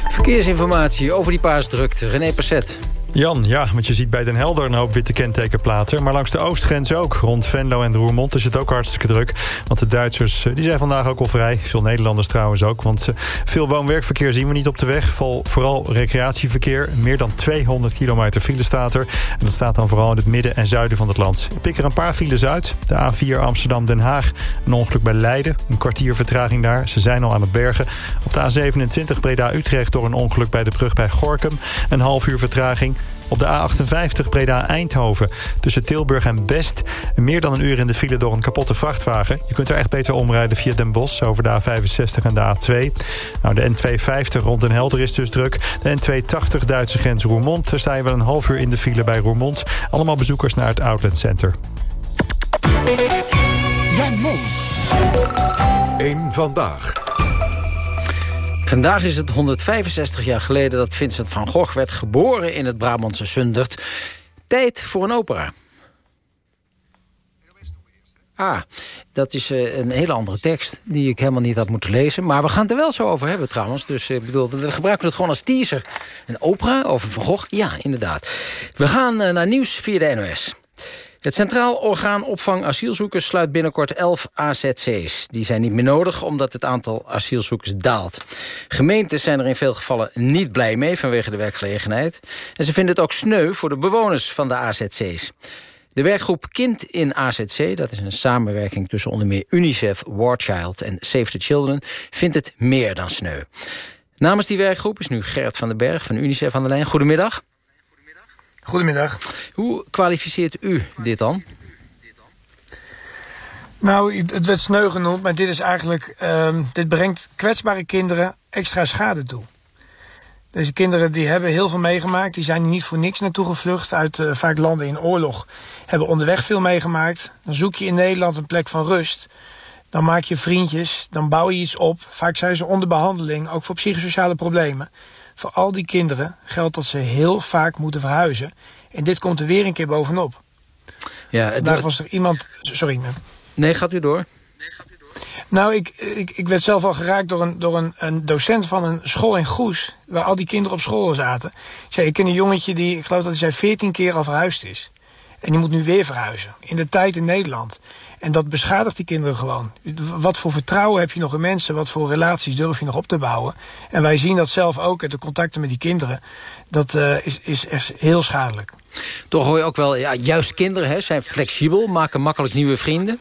Verkeersinformatie over die paasdrukte. René Passet. Jan, ja, want je ziet bij Den Helder een hoop witte kentekenplaten. Maar langs de oostgrens ook. Rond Venlo en Roermond is het ook hartstikke druk. Want de Duitsers eh, die zijn vandaag ook al vrij. Veel Nederlanders trouwens ook. Want eh, veel woon-werkverkeer zien we niet op de weg. Vooral recreatieverkeer. Meer dan 200 kilometer file staat er. En dat staat dan vooral in het midden en zuiden van het land. Ik pik er een paar files uit. De A4 Amsterdam-Den Haag. Een ongeluk bij Leiden. Een kwartier vertraging daar. Ze zijn al aan het bergen. Op de A27 Breda-Utrecht door een ongeluk bij de brug bij Gorkum. Een half uur vertraging. Op de A58 Breda-Eindhoven tussen Tilburg en Best... meer dan een uur in de file door een kapotte vrachtwagen. Je kunt er echt beter omrijden via Den Bosch over de A65 en de A2. Nou, de N250 rond Den Helder is dus druk. De N280 Duitse grens Roermond. Daar sta je wel een half uur in de file bij Roermond. Allemaal bezoekers naar het Outlet Center. Jan Mom. Eén vandaag. Vandaag is het 165 jaar geleden dat Vincent van Gogh werd geboren in het Brabantse Sundert. Tijd voor een opera. Ah, dat is eh, een hele andere tekst die ik helemaal niet had moeten lezen. Maar we gaan het er wel zo over hebben trouwens. Dus eh, ik bedoel, we gebruiken het gewoon als teaser. Een opera over Van Gogh? Ja, inderdaad. We gaan eh, naar nieuws via de NOS. Het Centraal Orgaan Opvang Asielzoekers sluit binnenkort 11 AZC's. Die zijn niet meer nodig omdat het aantal asielzoekers daalt. Gemeentes zijn er in veel gevallen niet blij mee vanwege de werkgelegenheid. En ze vinden het ook sneu voor de bewoners van de AZC's. De werkgroep Kind in AZC, dat is een samenwerking tussen onder meer UNICEF, War Child en Save the Children, vindt het meer dan sneu. Namens die werkgroep is nu Gert van den Berg van UNICEF aan de lijn. Goedemiddag. Goedemiddag. Hoe kwalificeert u dit dan? Nou, het werd sneu genoemd, maar dit is eigenlijk... ehm, dit brengt kwetsbare kinderen extra schade toe. Deze kinderen die hebben heel veel meegemaakt. Die zijn niet voor niks naartoe gevlucht uit eh, vaak landen in oorlog. Hebben onderweg veel meegemaakt. Dan zoek je in Nederland een plek van rust. Dan maak je vriendjes. Dan bouw je iets op. Vaak zijn ze onder behandeling, ook voor psychosociale problemen. Voor al die kinderen geldt dat ze heel vaak moeten verhuizen. En dit komt er weer een keer bovenop. Ja, Vandaag wordt- was er iemand... Sorry. Nee, gaat u door. Nou, ik, ik, ik werd zelf al geraakt door, een, door een, een docent van een school in Goes... waar al die kinderen op school zaten. Ik zei, ik ken een jongetje die, ik geloof dat hij zei, 14 keer al verhuisd is. En die moet nu weer verhuizen. In de tijd in Nederland. En dat beschadigt die kinderen gewoon. Wat voor vertrouwen heb je nog in mensen? Wat voor relaties durf je nog op te bouwen? En wij zien dat zelf ook uit de contacten met die kinderen. Dat eh, is, is echt heel schadelijk. Toch hoor je ook wel, ja, juist kinderen hè, zijn flexibel, maken makkelijk nieuwe vrienden.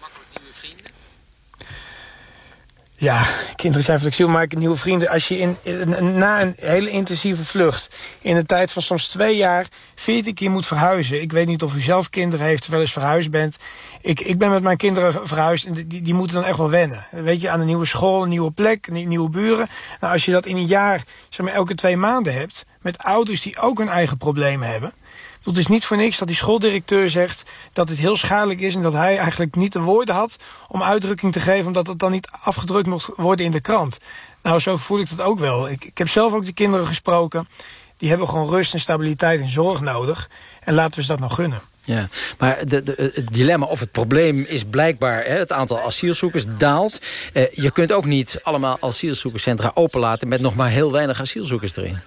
Ja, kinderen zijn flexibel, maken nieuwe vrienden. Als je in, in- na een hele intensieve vlucht... in een tijd van soms twee jaar 14 keer moet verhuizen. Ik weet niet of u zelf kinderen heeft, wel eens verhuisd bent. Ik, ik ben met mijn kinderen verhuisd en die, die moeten dan echt wel wennen. Weet je, aan een nieuwe school, een nieuwe plek, nie- nieuwe buren. Nou, als je dat in een jaar, zeg maar, elke twee maanden hebt... met ouders die ook hun eigen problemen hebben... Het is niet voor niks dat die schooldirecteur zegt dat het heel schadelijk is... en dat hij eigenlijk niet de woorden had om uitdrukking te geven... omdat het dan niet afgedrukt mocht worden in de krant. Nou, zo voel ik dat ook wel. Ik, ik heb zelf ook de kinderen gesproken. Die hebben gewoon rust en stabiliteit en zorg nodig. En laten we ze dat nog gunnen. Ja, maar de, de, het dilemma of het probleem is blijkbaar... Hè, het aantal asielzoekers daalt. Eh, je kunt ook niet allemaal asielzoekerscentra openlaten... met nog maar heel weinig asielzoekers erin.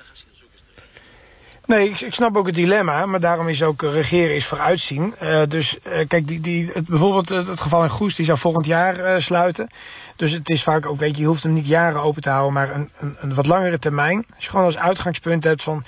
Nee, ik, ik snap ook het dilemma, maar daarom is ook eh, regeren is vooruitzien. Eh, dus eh, kijk, die, die, het, bijvoorbeeld het, geval in Goes, die zou volgend jaar sluiten. Dus het is vaak ook, weet je, je hoeft hem niet jaren open te houden, maar een, een, een wat langere termijn. Als je gewoon als uitgangspunt hebt van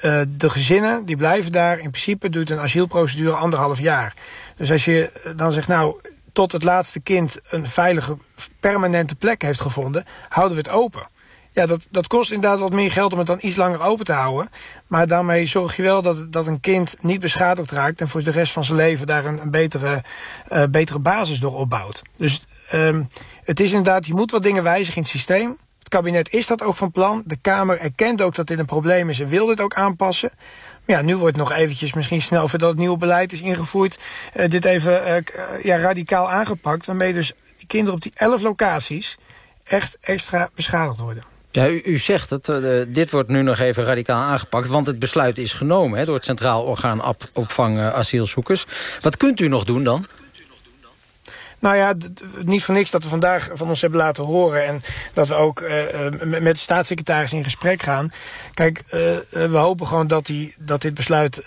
eh, de gezinnen, die blijven daar. In principe duurt een asielprocedure anderhalf jaar. Dus als je eh, dan zegt, nou, tot het laatste kind een veilige, permanente plek heeft gevonden, houden we het open. Ja, dat, dat kost inderdaad wat meer geld om het dan iets langer open te houden. Maar daarmee zorg je wel dat, dat een kind niet beschadigd raakt... en voor de rest van zijn leven daar een, betere, eh, betere basis door opbouwt. Dus ehm, het is inderdaad, je moet wat dingen wijzigen in het systeem. Het kabinet is dat ook van plan. De Kamer erkent ook dat dit een probleem is en wil dit ook aanpassen. Maar ja, nu wordt nog eventjes misschien snel voordat het nieuwe beleid is ingevoerd... eh, dit even eh, eh, ja, radicaal aangepakt. Waarmee dus die kinderen op die elf locaties echt extra beschadigd worden. Ja, u, zegt het, dit wordt nu nog even radicaal aangepakt... want het besluit is genomen hè, door het Centraal Orgaan Op- Opvang Asielzoekers. Wat kunt u nog doen dan? Nou ja, niet voor niks dat we vandaag van ons hebben laten horen... en dat we ook eh, eh, met de staatssecretaris in gesprek gaan. Kijk, eh, we hopen gewoon dat, die, dat dit besluit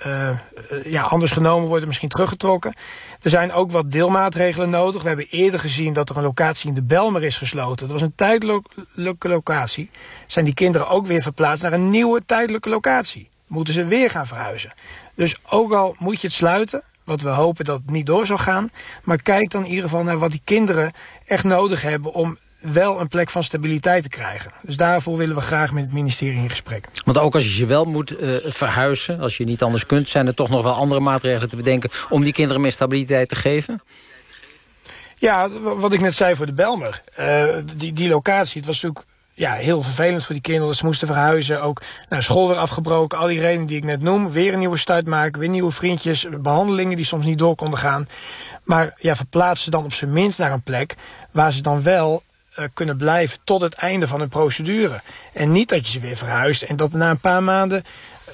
ja, anders genomen wordt... en misschien teruggetrokken. Er zijn ook wat deelmaatregelen nodig. We hebben eerder gezien dat er een locatie in de Belmer is gesloten. Dat was een tijdelijke locatie. Zijn die kinderen ook weer verplaatst naar een nieuwe tijdelijke locatie. Moeten ze weer gaan verhuizen. Dus ook al moet je het sluiten... Wat we hopen dat het niet door zal gaan. Maar kijk dan in ieder geval naar wat die kinderen echt nodig hebben... om wel een plek van stabiliteit te krijgen. Dus daarvoor willen we graag met het ministerie in gesprek. Want ook als je je wel moet eh, verhuizen, als je niet anders kunt... zijn er toch nog wel andere maatregelen te bedenken... om die kinderen meer stabiliteit te geven? Ja, wat ik net zei voor de Belmer. eh, die, die locatie, het was natuurlijk ja, heel vervelend voor die kinderen. Ze moesten verhuizen, ook nou, school weer afgebroken. Al die redenen die ik net noem. Weer een nieuwe start maken, weer nieuwe vriendjes. Behandelingen die soms niet door konden gaan. Maar ja, verplaats ze dan op zijn minst naar een plek... waar ze dan wel eh, kunnen blijven tot het einde van hun procedure. En niet dat je ze weer verhuist en dat na een paar maanden...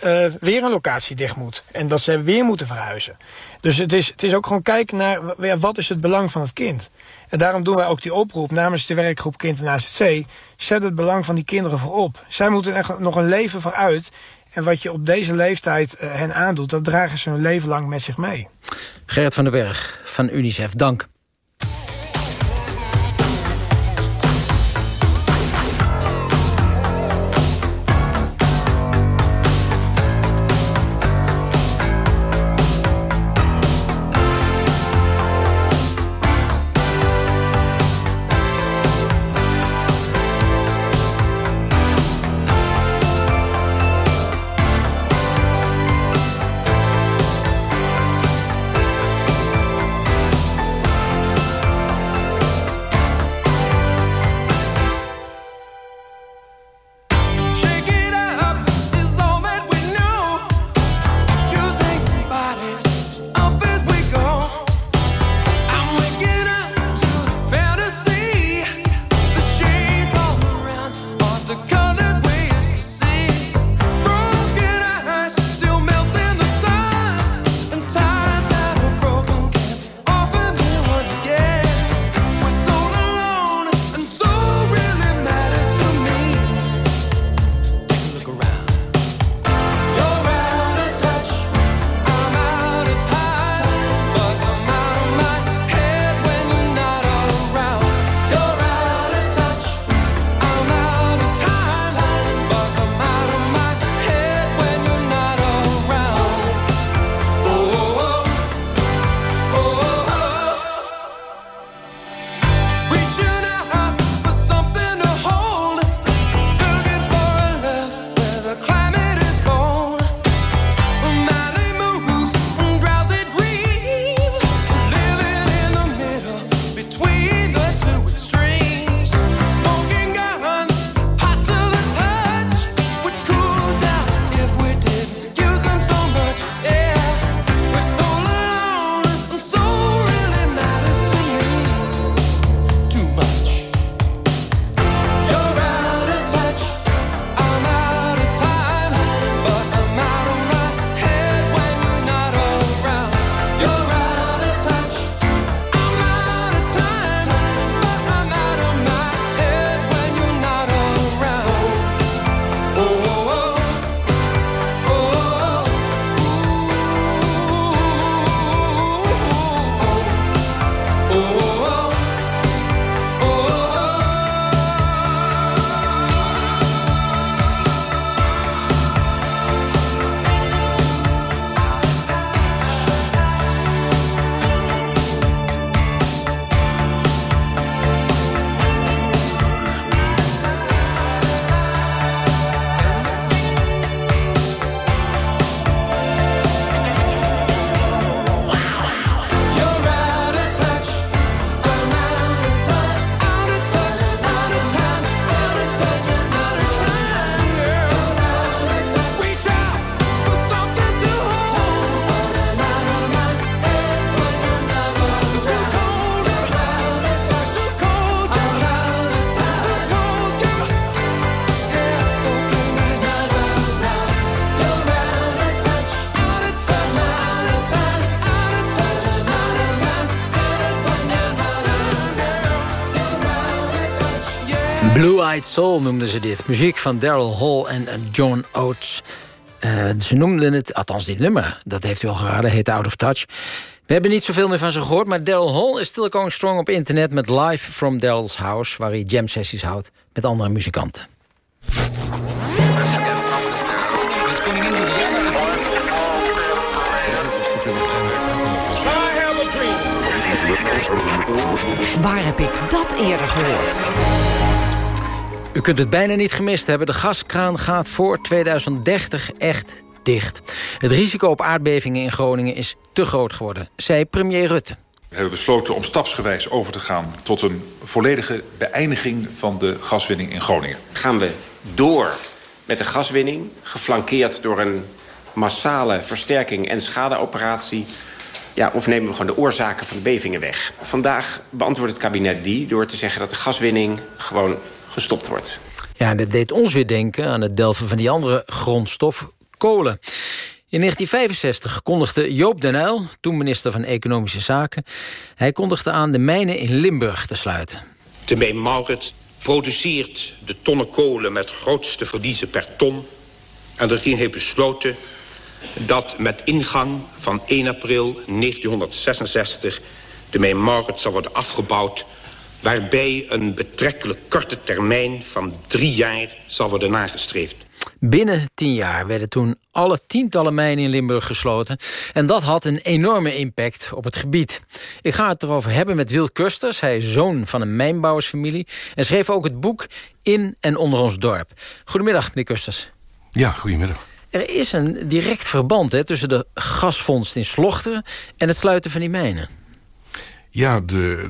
eh, weer een locatie dicht moet. En dat ze weer moeten verhuizen. Dus het is, het is ook gewoon kijken naar ja, wat is het belang van het kind. En daarom doen wij ook die oproep namens de werkgroep Kind en AZC. Zet het belang van die kinderen voorop. Zij moeten er nog een leven vooruit. En wat je op deze leeftijd eh, hen aandoet, dat dragen ze hun leven lang met zich mee. Gerrit van den Berg van UNICEF, dank. Soul noemden ze dit. Muziek van Daryl Hall en John Oates. Eh, ze noemden het, althans dit nummer, dat heeft u al geraden, heet Out of Touch. We hebben niet zoveel meer van ze gehoord, maar Daryl Hall is still going strong op internet... met Live from Daryl's House, waar hij jam sessies houdt met andere muzikanten. Waar heb ik dat eerder gehoord? U kunt het bijna niet gemist hebben. De gaskraan gaat voor 2030 echt dicht. Het risico op aardbevingen in Groningen is te groot geworden, zei premier Rutte. We hebben besloten om stapsgewijs over te gaan tot een volledige beëindiging van de gaswinning in Groningen. Gaan we door met de gaswinning, geflankeerd door een massale versterking en schadeoperatie. Ja, of nemen we gewoon de oorzaken van de bevingen weg? Vandaag beantwoordt het kabinet die door te zeggen dat de gaswinning gewoon gestopt wordt. Ja, en dat deed ons weer denken aan het delven van die andere grondstof, kolen. In 1965 kondigde Joop den Uyl, toen minister van Economische Zaken... hij kondigde aan de mijnen in Limburg te sluiten. De Mijn Maurits produceert de tonnen kolen met grootste verliezen per ton. En de regering heeft besloten dat met ingang van 1 april 1966... de Mijn Maurits zal worden afgebouwd... waarbij een betrekkelijk korte termijn van drie jaar zal worden nagestreefd. Binnen tien jaar werden toen alle tientallen mijnen in Limburg gesloten. En dat had een enorme impact op het gebied. Ik ga het erover hebben met Wil Kusters. Hij is zoon van een mijnbouwersfamilie. En schreef ook het boek In en onder ons dorp. Goedemiddag, meneer Kusters. Ja, goedemiddag. Er is een direct verband hè, tussen de gasvondst in Slochteren... en het sluiten van die mijnen. Ja, de,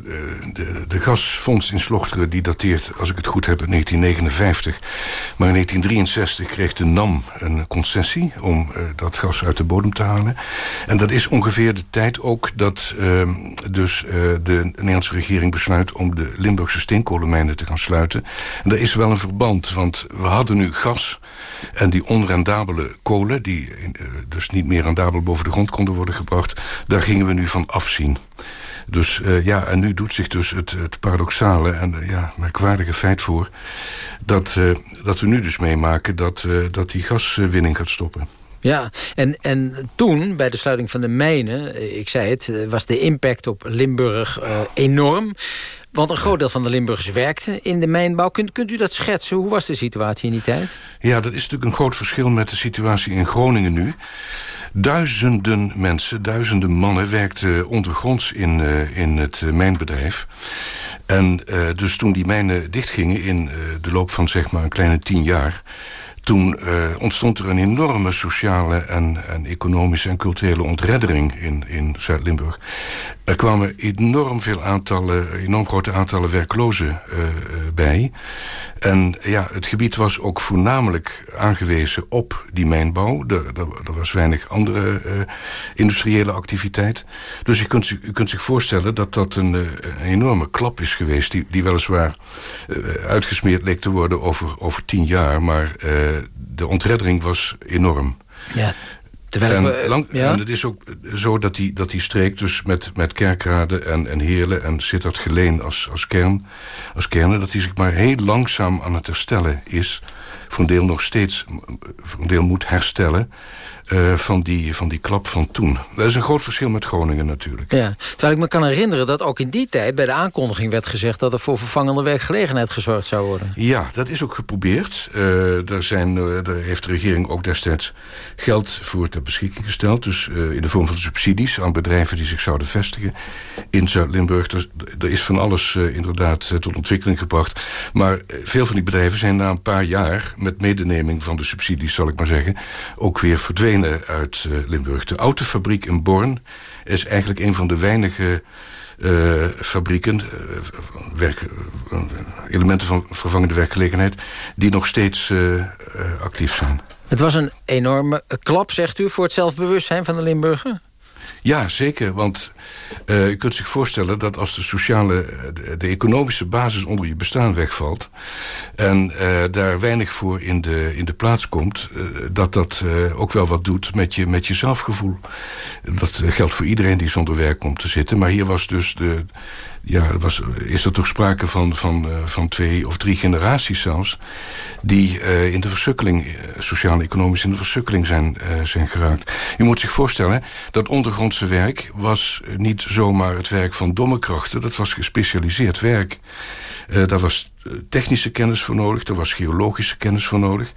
de, de, gasfonds in Slochteren die dateert, als ik het goed heb, in 1959. Maar in 1963 kreeg de NAM een concessie om uh, dat gas uit de bodem te halen. En dat is ongeveer de tijd ook dat uh, dus uh, de Nederlandse regering besluit... om de Limburgse steenkolenmijnen te gaan sluiten. En daar is wel een verband, want we hadden nu gas... en die onrendabele kolen, die dus niet meer rendabel boven de grond konden worden gebracht... daar gingen we nu van afzien. Dus uh, ja, en nu doet zich dus het, het paradoxale en uh, ja, merkwaardige feit voor... dat, uh, dat we nu dus meemaken dat, dat die gaswinning gaat stoppen. Ja, en, en toen, bij de sluiting van de mijnen, ik zei het... was de impact op Limburg enorm. Want een groot deel van de Limburgers werkte in de mijnbouw. Kunt, kunt u dat schetsen? Hoe was de situatie in die tijd? Ja, dat is natuurlijk een groot verschil met de situatie in Groningen nu. Duizenden mensen, duizenden mannen werkten ondergronds in, uh, in het uh, mijnbedrijf. En uh, dus toen die mijnen dichtgingen in de loop van zeg maar een kleine tien jaar... toen ontstond er een enorme sociale en, en economische en culturele ontreddering in, in Zuid-Limburg. Er kwamen enorm veel aantallen, enorm grote aantallen werklozen bij. En ja, het gebied was ook voornamelijk aangewezen op die mijnbouw. Er, was weinig andere uh, industriële activiteit. Dus je kunt, u kunt zich voorstellen dat dat een, een enorme klap is geweest... die, die weliswaar uitgesmeerd leek te worden over, over tien jaar... maar de ontreddering was enorm. Ja. En, lang, ja? en het is ook zo dat die, dat die streek dus met, met Kerkrade en, en Heerlen en Sittard Geleen als, als, kern, als kernen... dat die zich maar heel langzaam aan het herstellen is. Voor een deel nog steeds, voor een deel moet herstellen... Uh, van, die, van die klap van toen. Dat is een groot verschil met Groningen natuurlijk. Ja, terwijl ik me kan herinneren dat ook in die tijd... bij de aankondiging werd gezegd... dat er voor vervangende werkgelegenheid gezorgd zou worden. Ja, dat is ook geprobeerd. Uh, daar, zijn, uh, daar heeft de regering ook destijds geld voor ter beschikking gesteld. Dus in de vorm van subsidies aan bedrijven die zich zouden vestigen in Zuid-Limburg. Er, er, is van alles inderdaad tot ontwikkeling gebracht. Maar veel van die bedrijven zijn na een paar jaar... met medeneming van de subsidies, zal ik maar zeggen... ook weer verdwenen uit uh, Limburg. De autofabriek in Born is eigenlijk een van de weinige uh, fabrieken, uh, werk, elementen van vervangende werkgelegenheid... die nog steeds actief zijn. Het was een enorme klap, zegt u, voor het zelfbewustzijn van de Limburger? Ja, zeker. Want uh, je kunt zich voorstellen dat als de sociale, de, economische basis onder je bestaan wegvalt... en uh, daar weinig voor in de, in de plaats komt... Uh, dat dat ook wel wat doet met je, met je zelfgevoel. Dat geldt voor iedereen die zonder werk komt te zitten. Maar hier was dus de ja, was, is er toch sprake van, van, uh, van twee of drie generaties zelfs... die uh, in de versukkeling, uh, sociaal-economisch in de versukkeling zijn, zijn geraakt. Je moet zich voorstellen, dat ondergrondse werk was niet zomaar het werk van domme krachten. Dat was gespecialiseerd werk. daar was technische kennis voor nodig, er was geologische kennis voor nodig.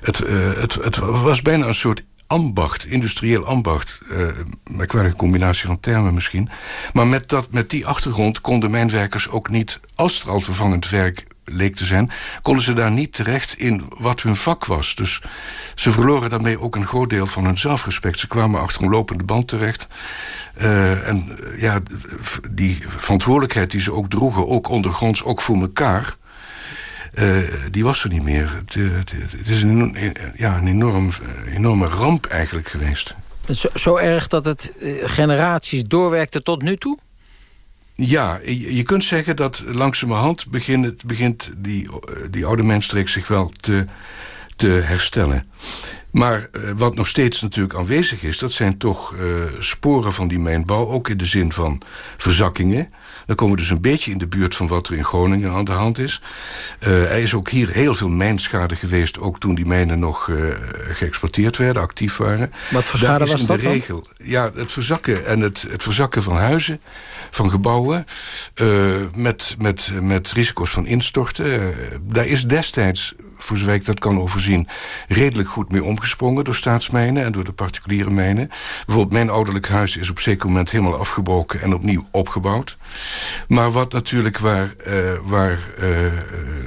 Het, het, het was bijna een soort ambacht, industrieel ambacht. Uh, merkwaardige combinatie van termen misschien. Maar met, dat, met die achtergrond konden mijnwerkers ook niet... als er al vervangend werk leek te zijn... konden ze daar niet terecht in wat hun vak was. Dus ze verloren daarmee ook een groot deel van hun zelfrespect. Ze kwamen achter een lopende band terecht. Uh, en uh, ja, die verantwoordelijkheid die ze ook droegen... ook ondergronds, ook voor elkaar... Uh, die was er niet meer. Het, het, het is een, ja, een enorm, enorme ramp eigenlijk geweest. Zo, zo erg dat het generaties doorwerkte tot nu toe? Ja, je, kunt zeggen dat langzamerhand begint, begint die, die oude mensstreek zich wel te, te herstellen. Maar wat nog steeds natuurlijk aanwezig is... dat zijn toch uh, sporen van die mijnbouw, ook in de zin van verzakkingen. Dan komen we dus een beetje in de buurt van wat er in Groningen aan de hand is. Uh, er is ook hier heel veel mijnschade geweest... ook toen die mijnen nog geëxploiteerd werden, actief waren. Wat voor schade was in dat de regel, Ja, het verzakken en het, het verzakken van huizen van gebouwen uh, met, met, met risico's van instorten. Uh, daar is destijds, voor zover ik dat kan overzien... redelijk goed mee omgesprongen door staatsmijnen en door de particuliere mijnen. Bijvoorbeeld mijn ouderlijk huis is op zeker moment helemaal afgebroken... en opnieuw opgebouwd. Maar wat natuurlijk waar, uh, waar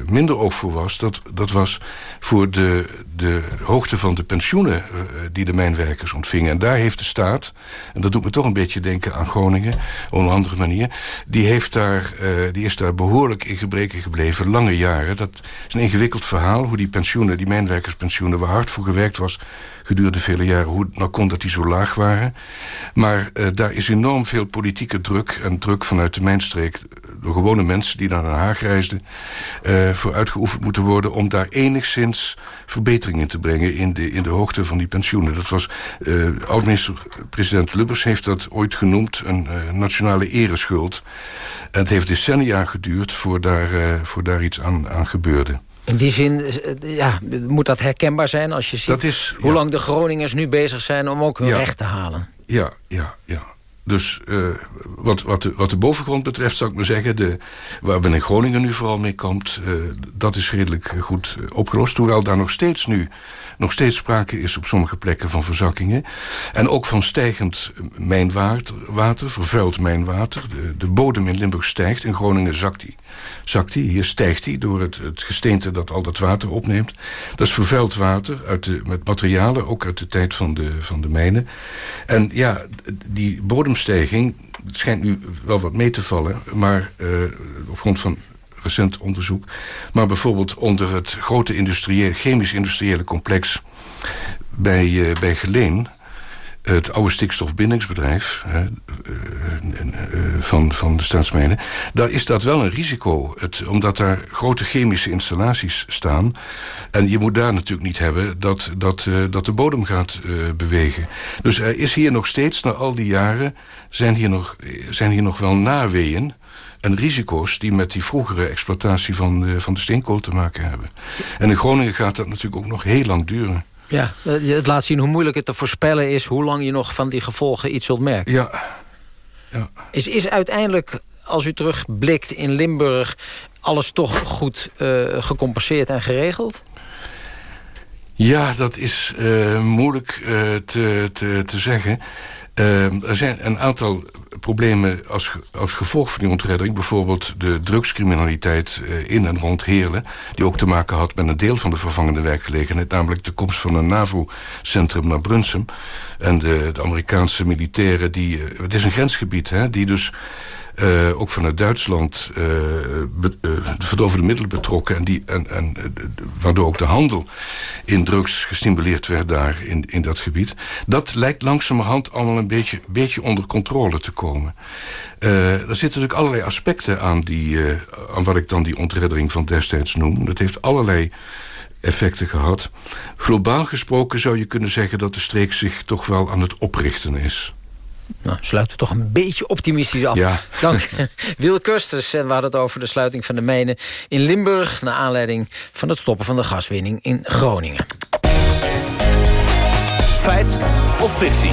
minder oog voor was... dat, dat was voor de, de hoogte van de pensioenen die de mijnwerkers ontvingen. En daar heeft de staat, en dat doet me toch een beetje denken aan Groningen... op een andere manier, die, heeft daar, die is daar behoorlijk in gebreken gebleven, lange jaren. Dat is een ingewikkeld verhaal, hoe die pensioenen, die mijnwerkerspensioenen... waar hard voor gewerkt was gedurende vele jaren, hoe nou kon dat die zo laag waren. Maar uh, daar is enorm veel politieke druk en druk vanuit de mijnstreek door gewone mensen die naar Den Haag reisden... Uh, voor uitgeoefend moeten worden om daar enigszins verbeteringen te brengen... in de, in de hoogte van die pensioenen. Dat was, oud-minister-president Lubbers heeft dat ooit genoemd... een nationale ereschuld. En het heeft decennia geduurd voor daar, voor daar iets aan, aan gebeurde. In die zin ja, moet dat herkenbaar zijn als je ziet... Dat is, hoe ja. lang de Groningers nu bezig zijn om ook hun ja. recht te halen. Ja, ja, ja. Dus uh, wat, wat, de, wat de bovengrond betreft zou ik maar zeggen... De, waar men in Groningen nu vooral mee komt... Uh, dat is redelijk goed opgelost. Hoewel daar nog steeds nu nog steeds sprake is op sommige plekken van verzakkingen. En ook van stijgend mijnwater, vervuild mijnwater. De, de bodem in Limburg stijgt, in Groningen zakt die. Zakt die. Hier stijgt die door het, het gesteente dat al dat water opneemt. Dat is vervuild water uit de, met materialen, ook uit de tijd van de, van de mijnen. En ja, die bodemstijging schijnt nu wel wat mee te vallen... maar uh, op grond van recent onderzoek. Maar bijvoorbeeld onder het grote industriële, chemisch-industriële complex bij, uh, bij Geleen het oude stikstofbindingsbedrijf uh, uh, van, van de staatsmijnen... daar is dat wel een risico. Het, omdat daar grote chemische installaties staan. En je moet daar natuurlijk niet hebben dat, dat, dat de bodem gaat bewegen. Dus er is hier nog steeds, na al die jaren... zijn hier nog, zijn hier nog wel naweeën en risico's die met die vroegere exploitatie van de, van de steenkool te maken hebben. En in Groningen gaat dat natuurlijk ook nog heel lang duren. Ja, het laat zien hoe moeilijk het te voorspellen is... hoe lang je nog van die gevolgen iets zult merken. Ja. ja. Is, is uiteindelijk, als u terugblikt in Limburg... alles toch goed uh, gecompenseerd en geregeld? Ja, dat is uh, moeilijk uh, te, te, te zeggen. Uh, er zijn een aantal problemen als, als gevolg van die ontreddering. Bijvoorbeeld de drugscriminaliteit uh, in en rond Heerlen... die ook te maken had met een deel van de vervangende werkgelegenheid... namelijk de komst van een NAVO-centrum naar Brunsum. En de, de Amerikaanse militairen, die, uh, het is een grensgebied... Hè, die dus ook vanuit Duitsland uh, be, uh, de verdovende middelen betrokken. En die, en, en, waardoor ook de handel in drugs gestimuleerd werd daar in, in dat gebied. Dat lijkt langzamerhand allemaal een beetje, beetje onder controle te komen. er zitten natuurlijk allerlei aspecten aan, die, aan wat ik dan die ontreddering van destijds noem. Dat heeft allerlei effecten gehad. Globaal gesproken zou je kunnen zeggen dat de streek zich toch wel aan het oprichten is. Nou, sluiten we toch een beetje optimistisch af. Ja. Dank Wil Kusters. En we hadden het over de sluiting van de mijnen in Limburg... naar aanleiding van het stoppen van de gaswinning in Groningen. Feit of fictie?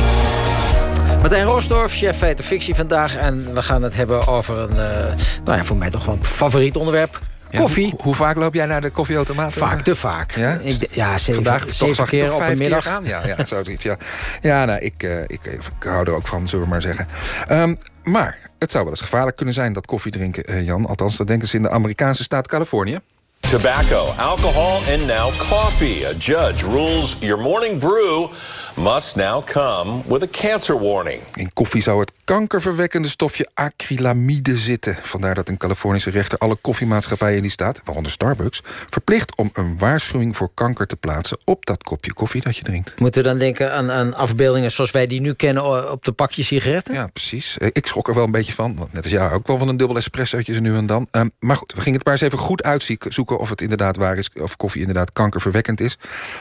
Martijn Roosdorf, chef Feit of Fictie vandaag. En we gaan het hebben over een, uh, nou ja, voor mij toch wel een favoriet onderwerp. Ja, Koffie. Hoe, hoe vaak loop jij naar de koffieautomaat? Vaak te vaak. Ja, Ik, ja zeven, Vandaag zeven toch zag keer toch op vijf een middag. keer gaan? Ja, ja zoiets. Ja, ja nou, ik, eh, ik, ik, hou er ook van, zullen we maar zeggen. Ehm, maar het zou wel eens gevaarlijk kunnen zijn dat koffie drinken, eh, Jan. Althans, dat denken ze in de Amerikaanse staat Californië. Tobacco, alcohol, and now coffee. A judge rules your morning brew must now come with a cancer warning. In koffie zou het kankerverwekkende stofje acrylamide zitten. Vandaar dat een Californische rechter alle koffiemaatschappijen in die staat... waaronder Starbucks, verplicht om een waarschuwing voor kanker te plaatsen... op dat kopje koffie dat je drinkt. Moeten we dan denken aan, aan afbeeldingen zoals wij die nu kennen... op de pakjes sigaretten? Ja, precies. Eh, Ik schrok er wel een beetje van. Want net als jou ook wel van een dubbel espressootje zo nu en dan. Ehm, maar goed, we gingen het maar eens even goed uitzoeken... of het inderdaad waar is, of koffie inderdaad kankerverwekkend is.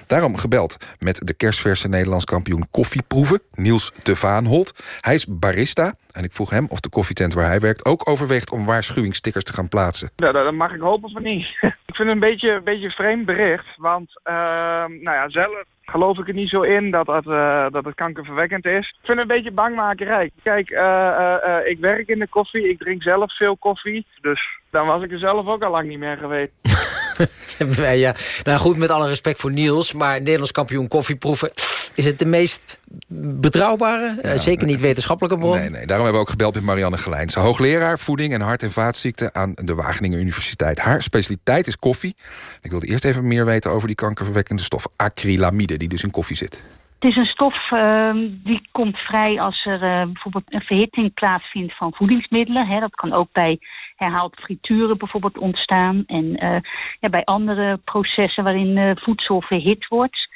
Daarom gebeld met de kerstverse Nederlands kampioen koffieproeven... Niels de Vaanholt. Hij is barista en ik vroeg hem of de koffietent waar hij werkt... ook overweegt om waarschuwingsstickers te gaan plaatsen. Nou, dat mag ik hopen van niet. ik vind het een beetje, een beetje vreemd bericht. Want ehm, nou ja, zelf geloof ik er niet zo in dat het, eh, dat het kankerverwekkend is. Ik vind het een beetje bangmakerij. Kijk, eh, eh, eh, ik werk in de koffie. Ik drink zelf veel koffie. Dus dan was ik er zelf ook al lang niet meer geweest. Hebben wij, ja. Nou goed, met alle respect voor Niels... maar Nederlands kampioen koffieproeven... is het de meest betrouwbare, eh, zeker niet wetenschappelijke bron? Nee, nee, daarom hebben we ook gebeld met Marianne Gelijnse. Hoogleraar voeding en hart- en vaatziekten aan de Wageningen Universiteit. Haar specialiteit is koffie. Ik wilde eerst even meer weten over die kankerverwekkende stof acrylamide... die dus in koffie zit. Het is een stof ehm, die komt vrij als er eh, bijvoorbeeld een verhitting plaatsvindt van voedingsmiddelen. Hè. Dat kan ook bij herhaald frituren bijvoorbeeld ontstaan. En eh, ja, bij andere processen waarin eh, voedsel verhit wordt.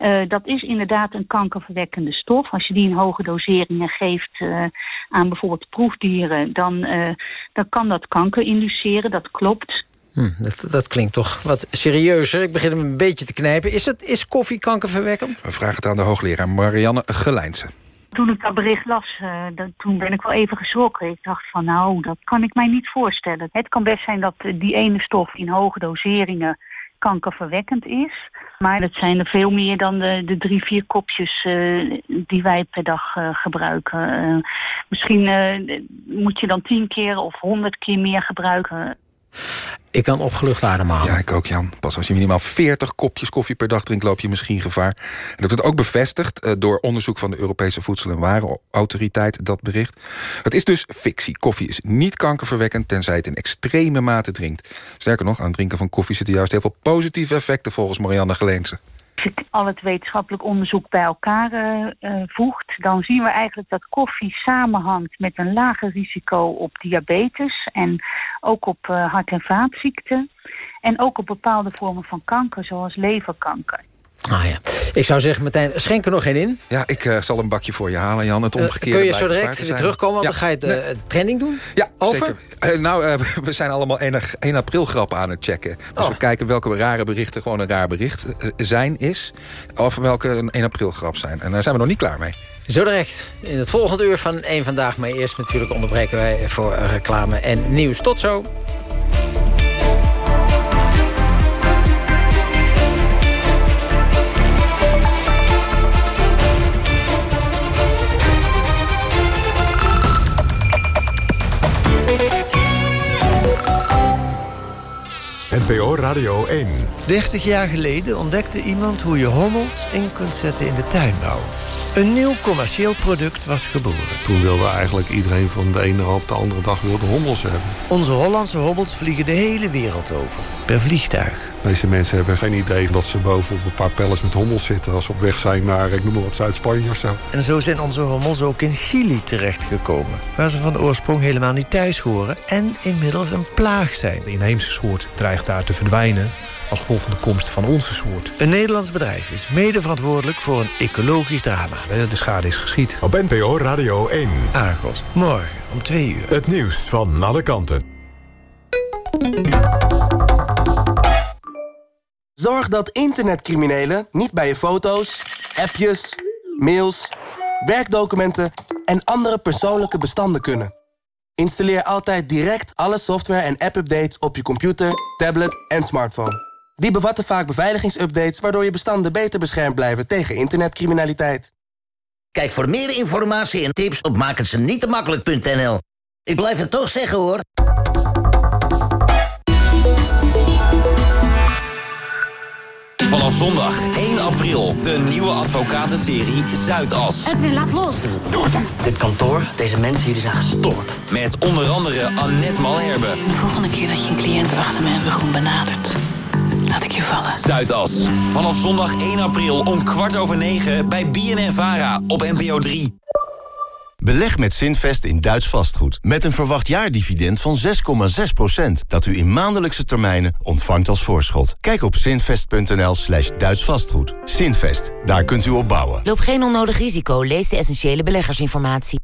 Eh, dat is inderdaad een kankerverwekkende stof. Als je die in hoge doseringen geeft eh, aan bijvoorbeeld proefdieren... Dan, eh, dan kan dat kanker induceren, dat klopt. Hm, dat, dat klinkt toch wat serieuzer. Ik begin hem een beetje te knijpen. Is, het, is koffie kankerverwekkend? We vragen het aan de hoogleraar Marianne Gelijnse. Toen ik dat bericht las, eh, toen ben ik wel even geschrokken. Ik dacht van nou, dat kan ik mij niet voorstellen. Het kan best zijn dat die ene stof in hoge doseringen kankerverwekkend is. Maar dat zijn er veel meer dan de, de drie, vier kopjes eh, die wij per dag eh, gebruiken. Misschien moet je dan tien keer of honderd keer meer gebruiken. Ik kan opgelucht ademhalen. Ja, ik ook, Jan. Pas als je minimaal 40 kopjes koffie per dag drinkt... loop je misschien gevaar. En dat wordt ook bevestigd eh, door onderzoek van de Europese Voedsel- en Warenautoriteit, dat bericht. Het is dus fictie. Koffie is niet kankerverwekkend... tenzij het in extreme mate drinkt. Sterker nog, aan het drinken van koffie zitten juist heel veel positieve effecten... volgens Marianne Geleense. Als je al het wetenschappelijk onderzoek bij elkaar eh, eh, voegt... dan zien we eigenlijk dat koffie samenhangt met een lager risico op diabetes... en ook op eh, hart- en vaatziekten. En ook op bepaalde vormen van kanker, zoals leverkanker. Ah ja. Ik zou zeggen, Martijn, schenk er nog geen in. Ja, ik eh, zal een bakje voor je halen, Jan. Het Eh, omgekeerde kun je zo blijkt direct weer terugkomen? Want Ja. dan ga je Nee. eh, trending doen? Ja, Over? zeker. Nou, we zijn allemaal 1, 1 april grappen aan het checken. Dus Oh. we kijken welke rare berichten gewoon een raar bericht zijn is. Of welke een 1 april grap zijn. En daar zijn we nog niet klaar mee. Zo direct in het volgende uur van één Vandaag. Maar eerst natuurlijk onderbreken wij voor reclame en nieuws. Tot zo. NPO Radio 1. 30 jaar geleden ontdekte iemand hoe je hommels in kunt zetten in de tuinbouw. Een nieuw commercieel product was geboren. Toen wilde eigenlijk iedereen van de ene op de andere dag wilde hommels hebben. Onze Hollandse hobbels vliegen de hele wereld over, per vliegtuig. Deze mensen hebben geen idee dat ze boven op een paar pallets met hommels zitten... als ze op weg zijn naar, ik noem maar wat, Zuid-Spanje of zo. En zo zijn onze hommels ook in Chili terechtgekomen... waar ze van oorsprong helemaal niet thuis horen en inmiddels een plaag zijn. De inheemse soort dreigt daar te verdwijnen als gevolg van de komst van onze soort. Een Nederlands bedrijf is mede verantwoordelijk voor een ecologisch drama. De schade is geschied. Op NPO Radio 1. Argos, morgen om twee uur. Het nieuws van alle kanten. Zorg dat internetcriminelen niet bij je foto's, appjes, mails, werkdocumenten en andere persoonlijke bestanden kunnen. Installeer altijd direct alle software en app-updates op je computer, tablet en smartphone. Die bevatten vaak beveiligingsupdates waardoor je bestanden beter beschermd blijven tegen internetcriminaliteit. Kijk voor meer informatie en tips op makkelijk.nl. Ik blijf het toch zeggen hoor. Vanaf zondag 1 april de nieuwe advocatenserie Zuidas. Edwin, laat los. Dit kantoor, deze mensen, jullie zijn gestoord. Met onder andere Annette Malherbe. De volgende keer dat je een cliënt achter me hebben gewoon benadert laat ik je vallen. Zuidas. Vanaf zondag 1 april om kwart over 9 bij BNN Vara op NPO 3. Beleg met Zinvest in Duits vastgoed. Met een verwacht jaardividend van 6,6%. Dat u in maandelijkse termijnen ontvangt als voorschot. Kijk op zinvest.nl slash Duits vastgoed. Zinvest, daar kunt u op bouwen. Loop geen onnodig risico. Lees de essentiële beleggersinformatie.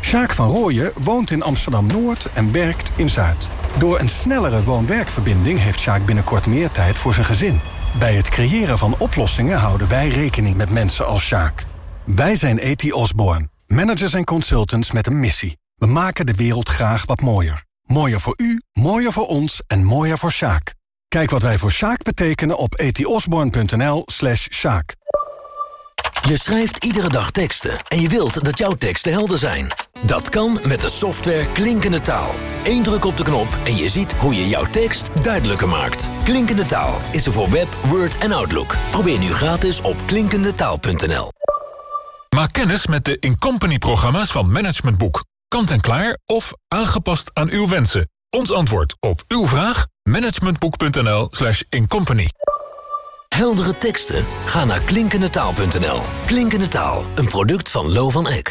Sjaak van Rooyen woont in Amsterdam-Noord en werkt in Zuid. Door een snellere woon-werkverbinding heeft Sjaak binnenkort meer tijd voor zijn gezin. Bij het creëren van oplossingen houden wij rekening met mensen als Sjaak. Wij zijn E.T. Osborne, managers en consultants met een missie. We maken de wereld graag wat mooier. Mooier voor u, mooier voor ons en mooier voor Sjaak. Kijk wat wij voor Sjaak betekenen op etiosborn.nl slash Sjaak. Je schrijft iedere dag teksten en je wilt dat jouw teksten helder zijn. Dat kan met de software Klinkende Taal. Eén druk op de knop en je ziet hoe je jouw tekst duidelijker maakt. Klinkende Taal is er voor Web, Word en Outlook. Probeer nu gratis op klinkendetaal.nl. Maak kennis met de Incompany-programma's van Management Boek. Kant-en-klaar of aangepast aan uw wensen. Ons antwoord op uw vraag? managementboek.nl slash incompany. Heldere teksten? Ga naar klinkendetaal.nl. Klinkende Taal, een product van Lo van Eck.